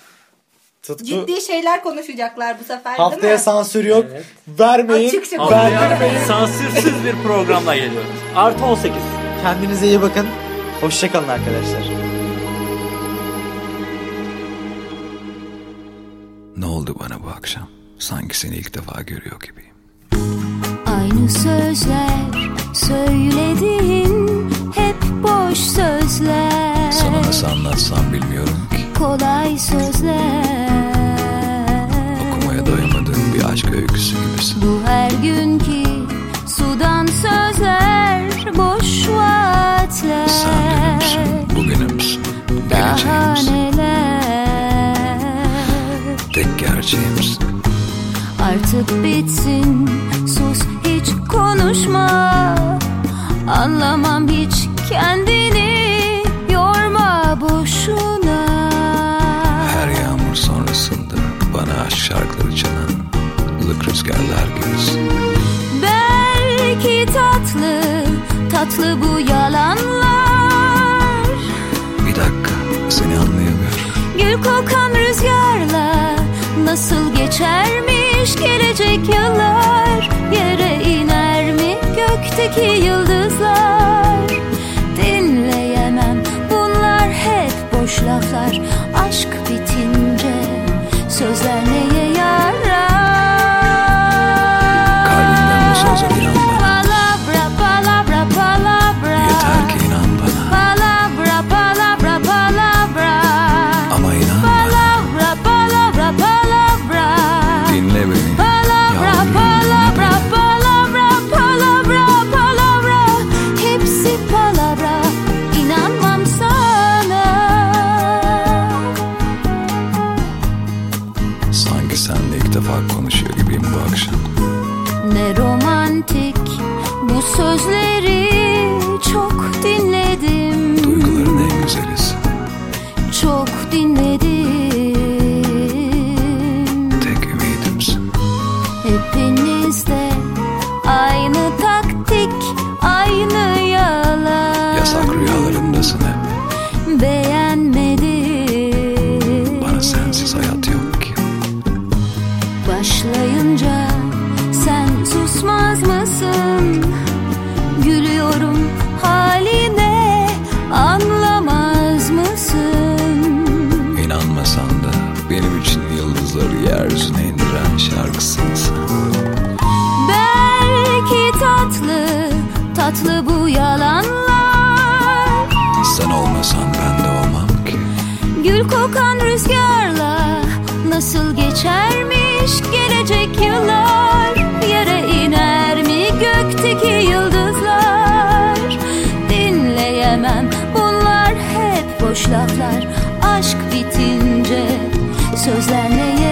Tutku Ciddi şeyler konuşacaklar bu sefer değil haftaya mi? sansür yok. Evet. Vermeyin. Açıkça Haftaya sansürsüz bir programla geliyoruz. Artı 18. Kendinize iyi bakın. Hoşçakalın arkadaşlar. Ne oldu bana bu akşam? Sanki seni ilk defa görüyor gibiyim. Aynı sözler söyledin hep boş sözler Sana nasıl anlatsam bilmiyorum ki. kolay sözler Okumaya doyamadığım bir aşk öyküsü gibisin. Bu her günkü sudan sözler vaatler Sen dünümsün, bugünümsün, geleceğimsin. Tek gerçeğimsin. Artık bitsin sus hiç konuşma Anlamam hiç kendini yorma boşuna Her yağmur sonrasında bana aşk şarkıları çalan ılık rüzgarlar gibisin. Belki tatlı tatlı bu yalanlar. Bir dakika seni anlayamıyorum. Gül kokan rüzgarla nasıl geçermiş gelecek yıllar? Yere iner mi gökteki yıldızlar? Dinleyemem bunlar hep boş laflar sözleri çok dinledim. Duyguların en güzelisin. Çok dinledim. Tatlı bu yalanlar. Sen olmasan ben de olmam ki. Gül kokan rüzgarla nasıl geçermiş gelecek yıllar Yere iner mi gökteki yıldızlar Dinleyemem bunlar hep boş laflar Aşk bitince sözler ne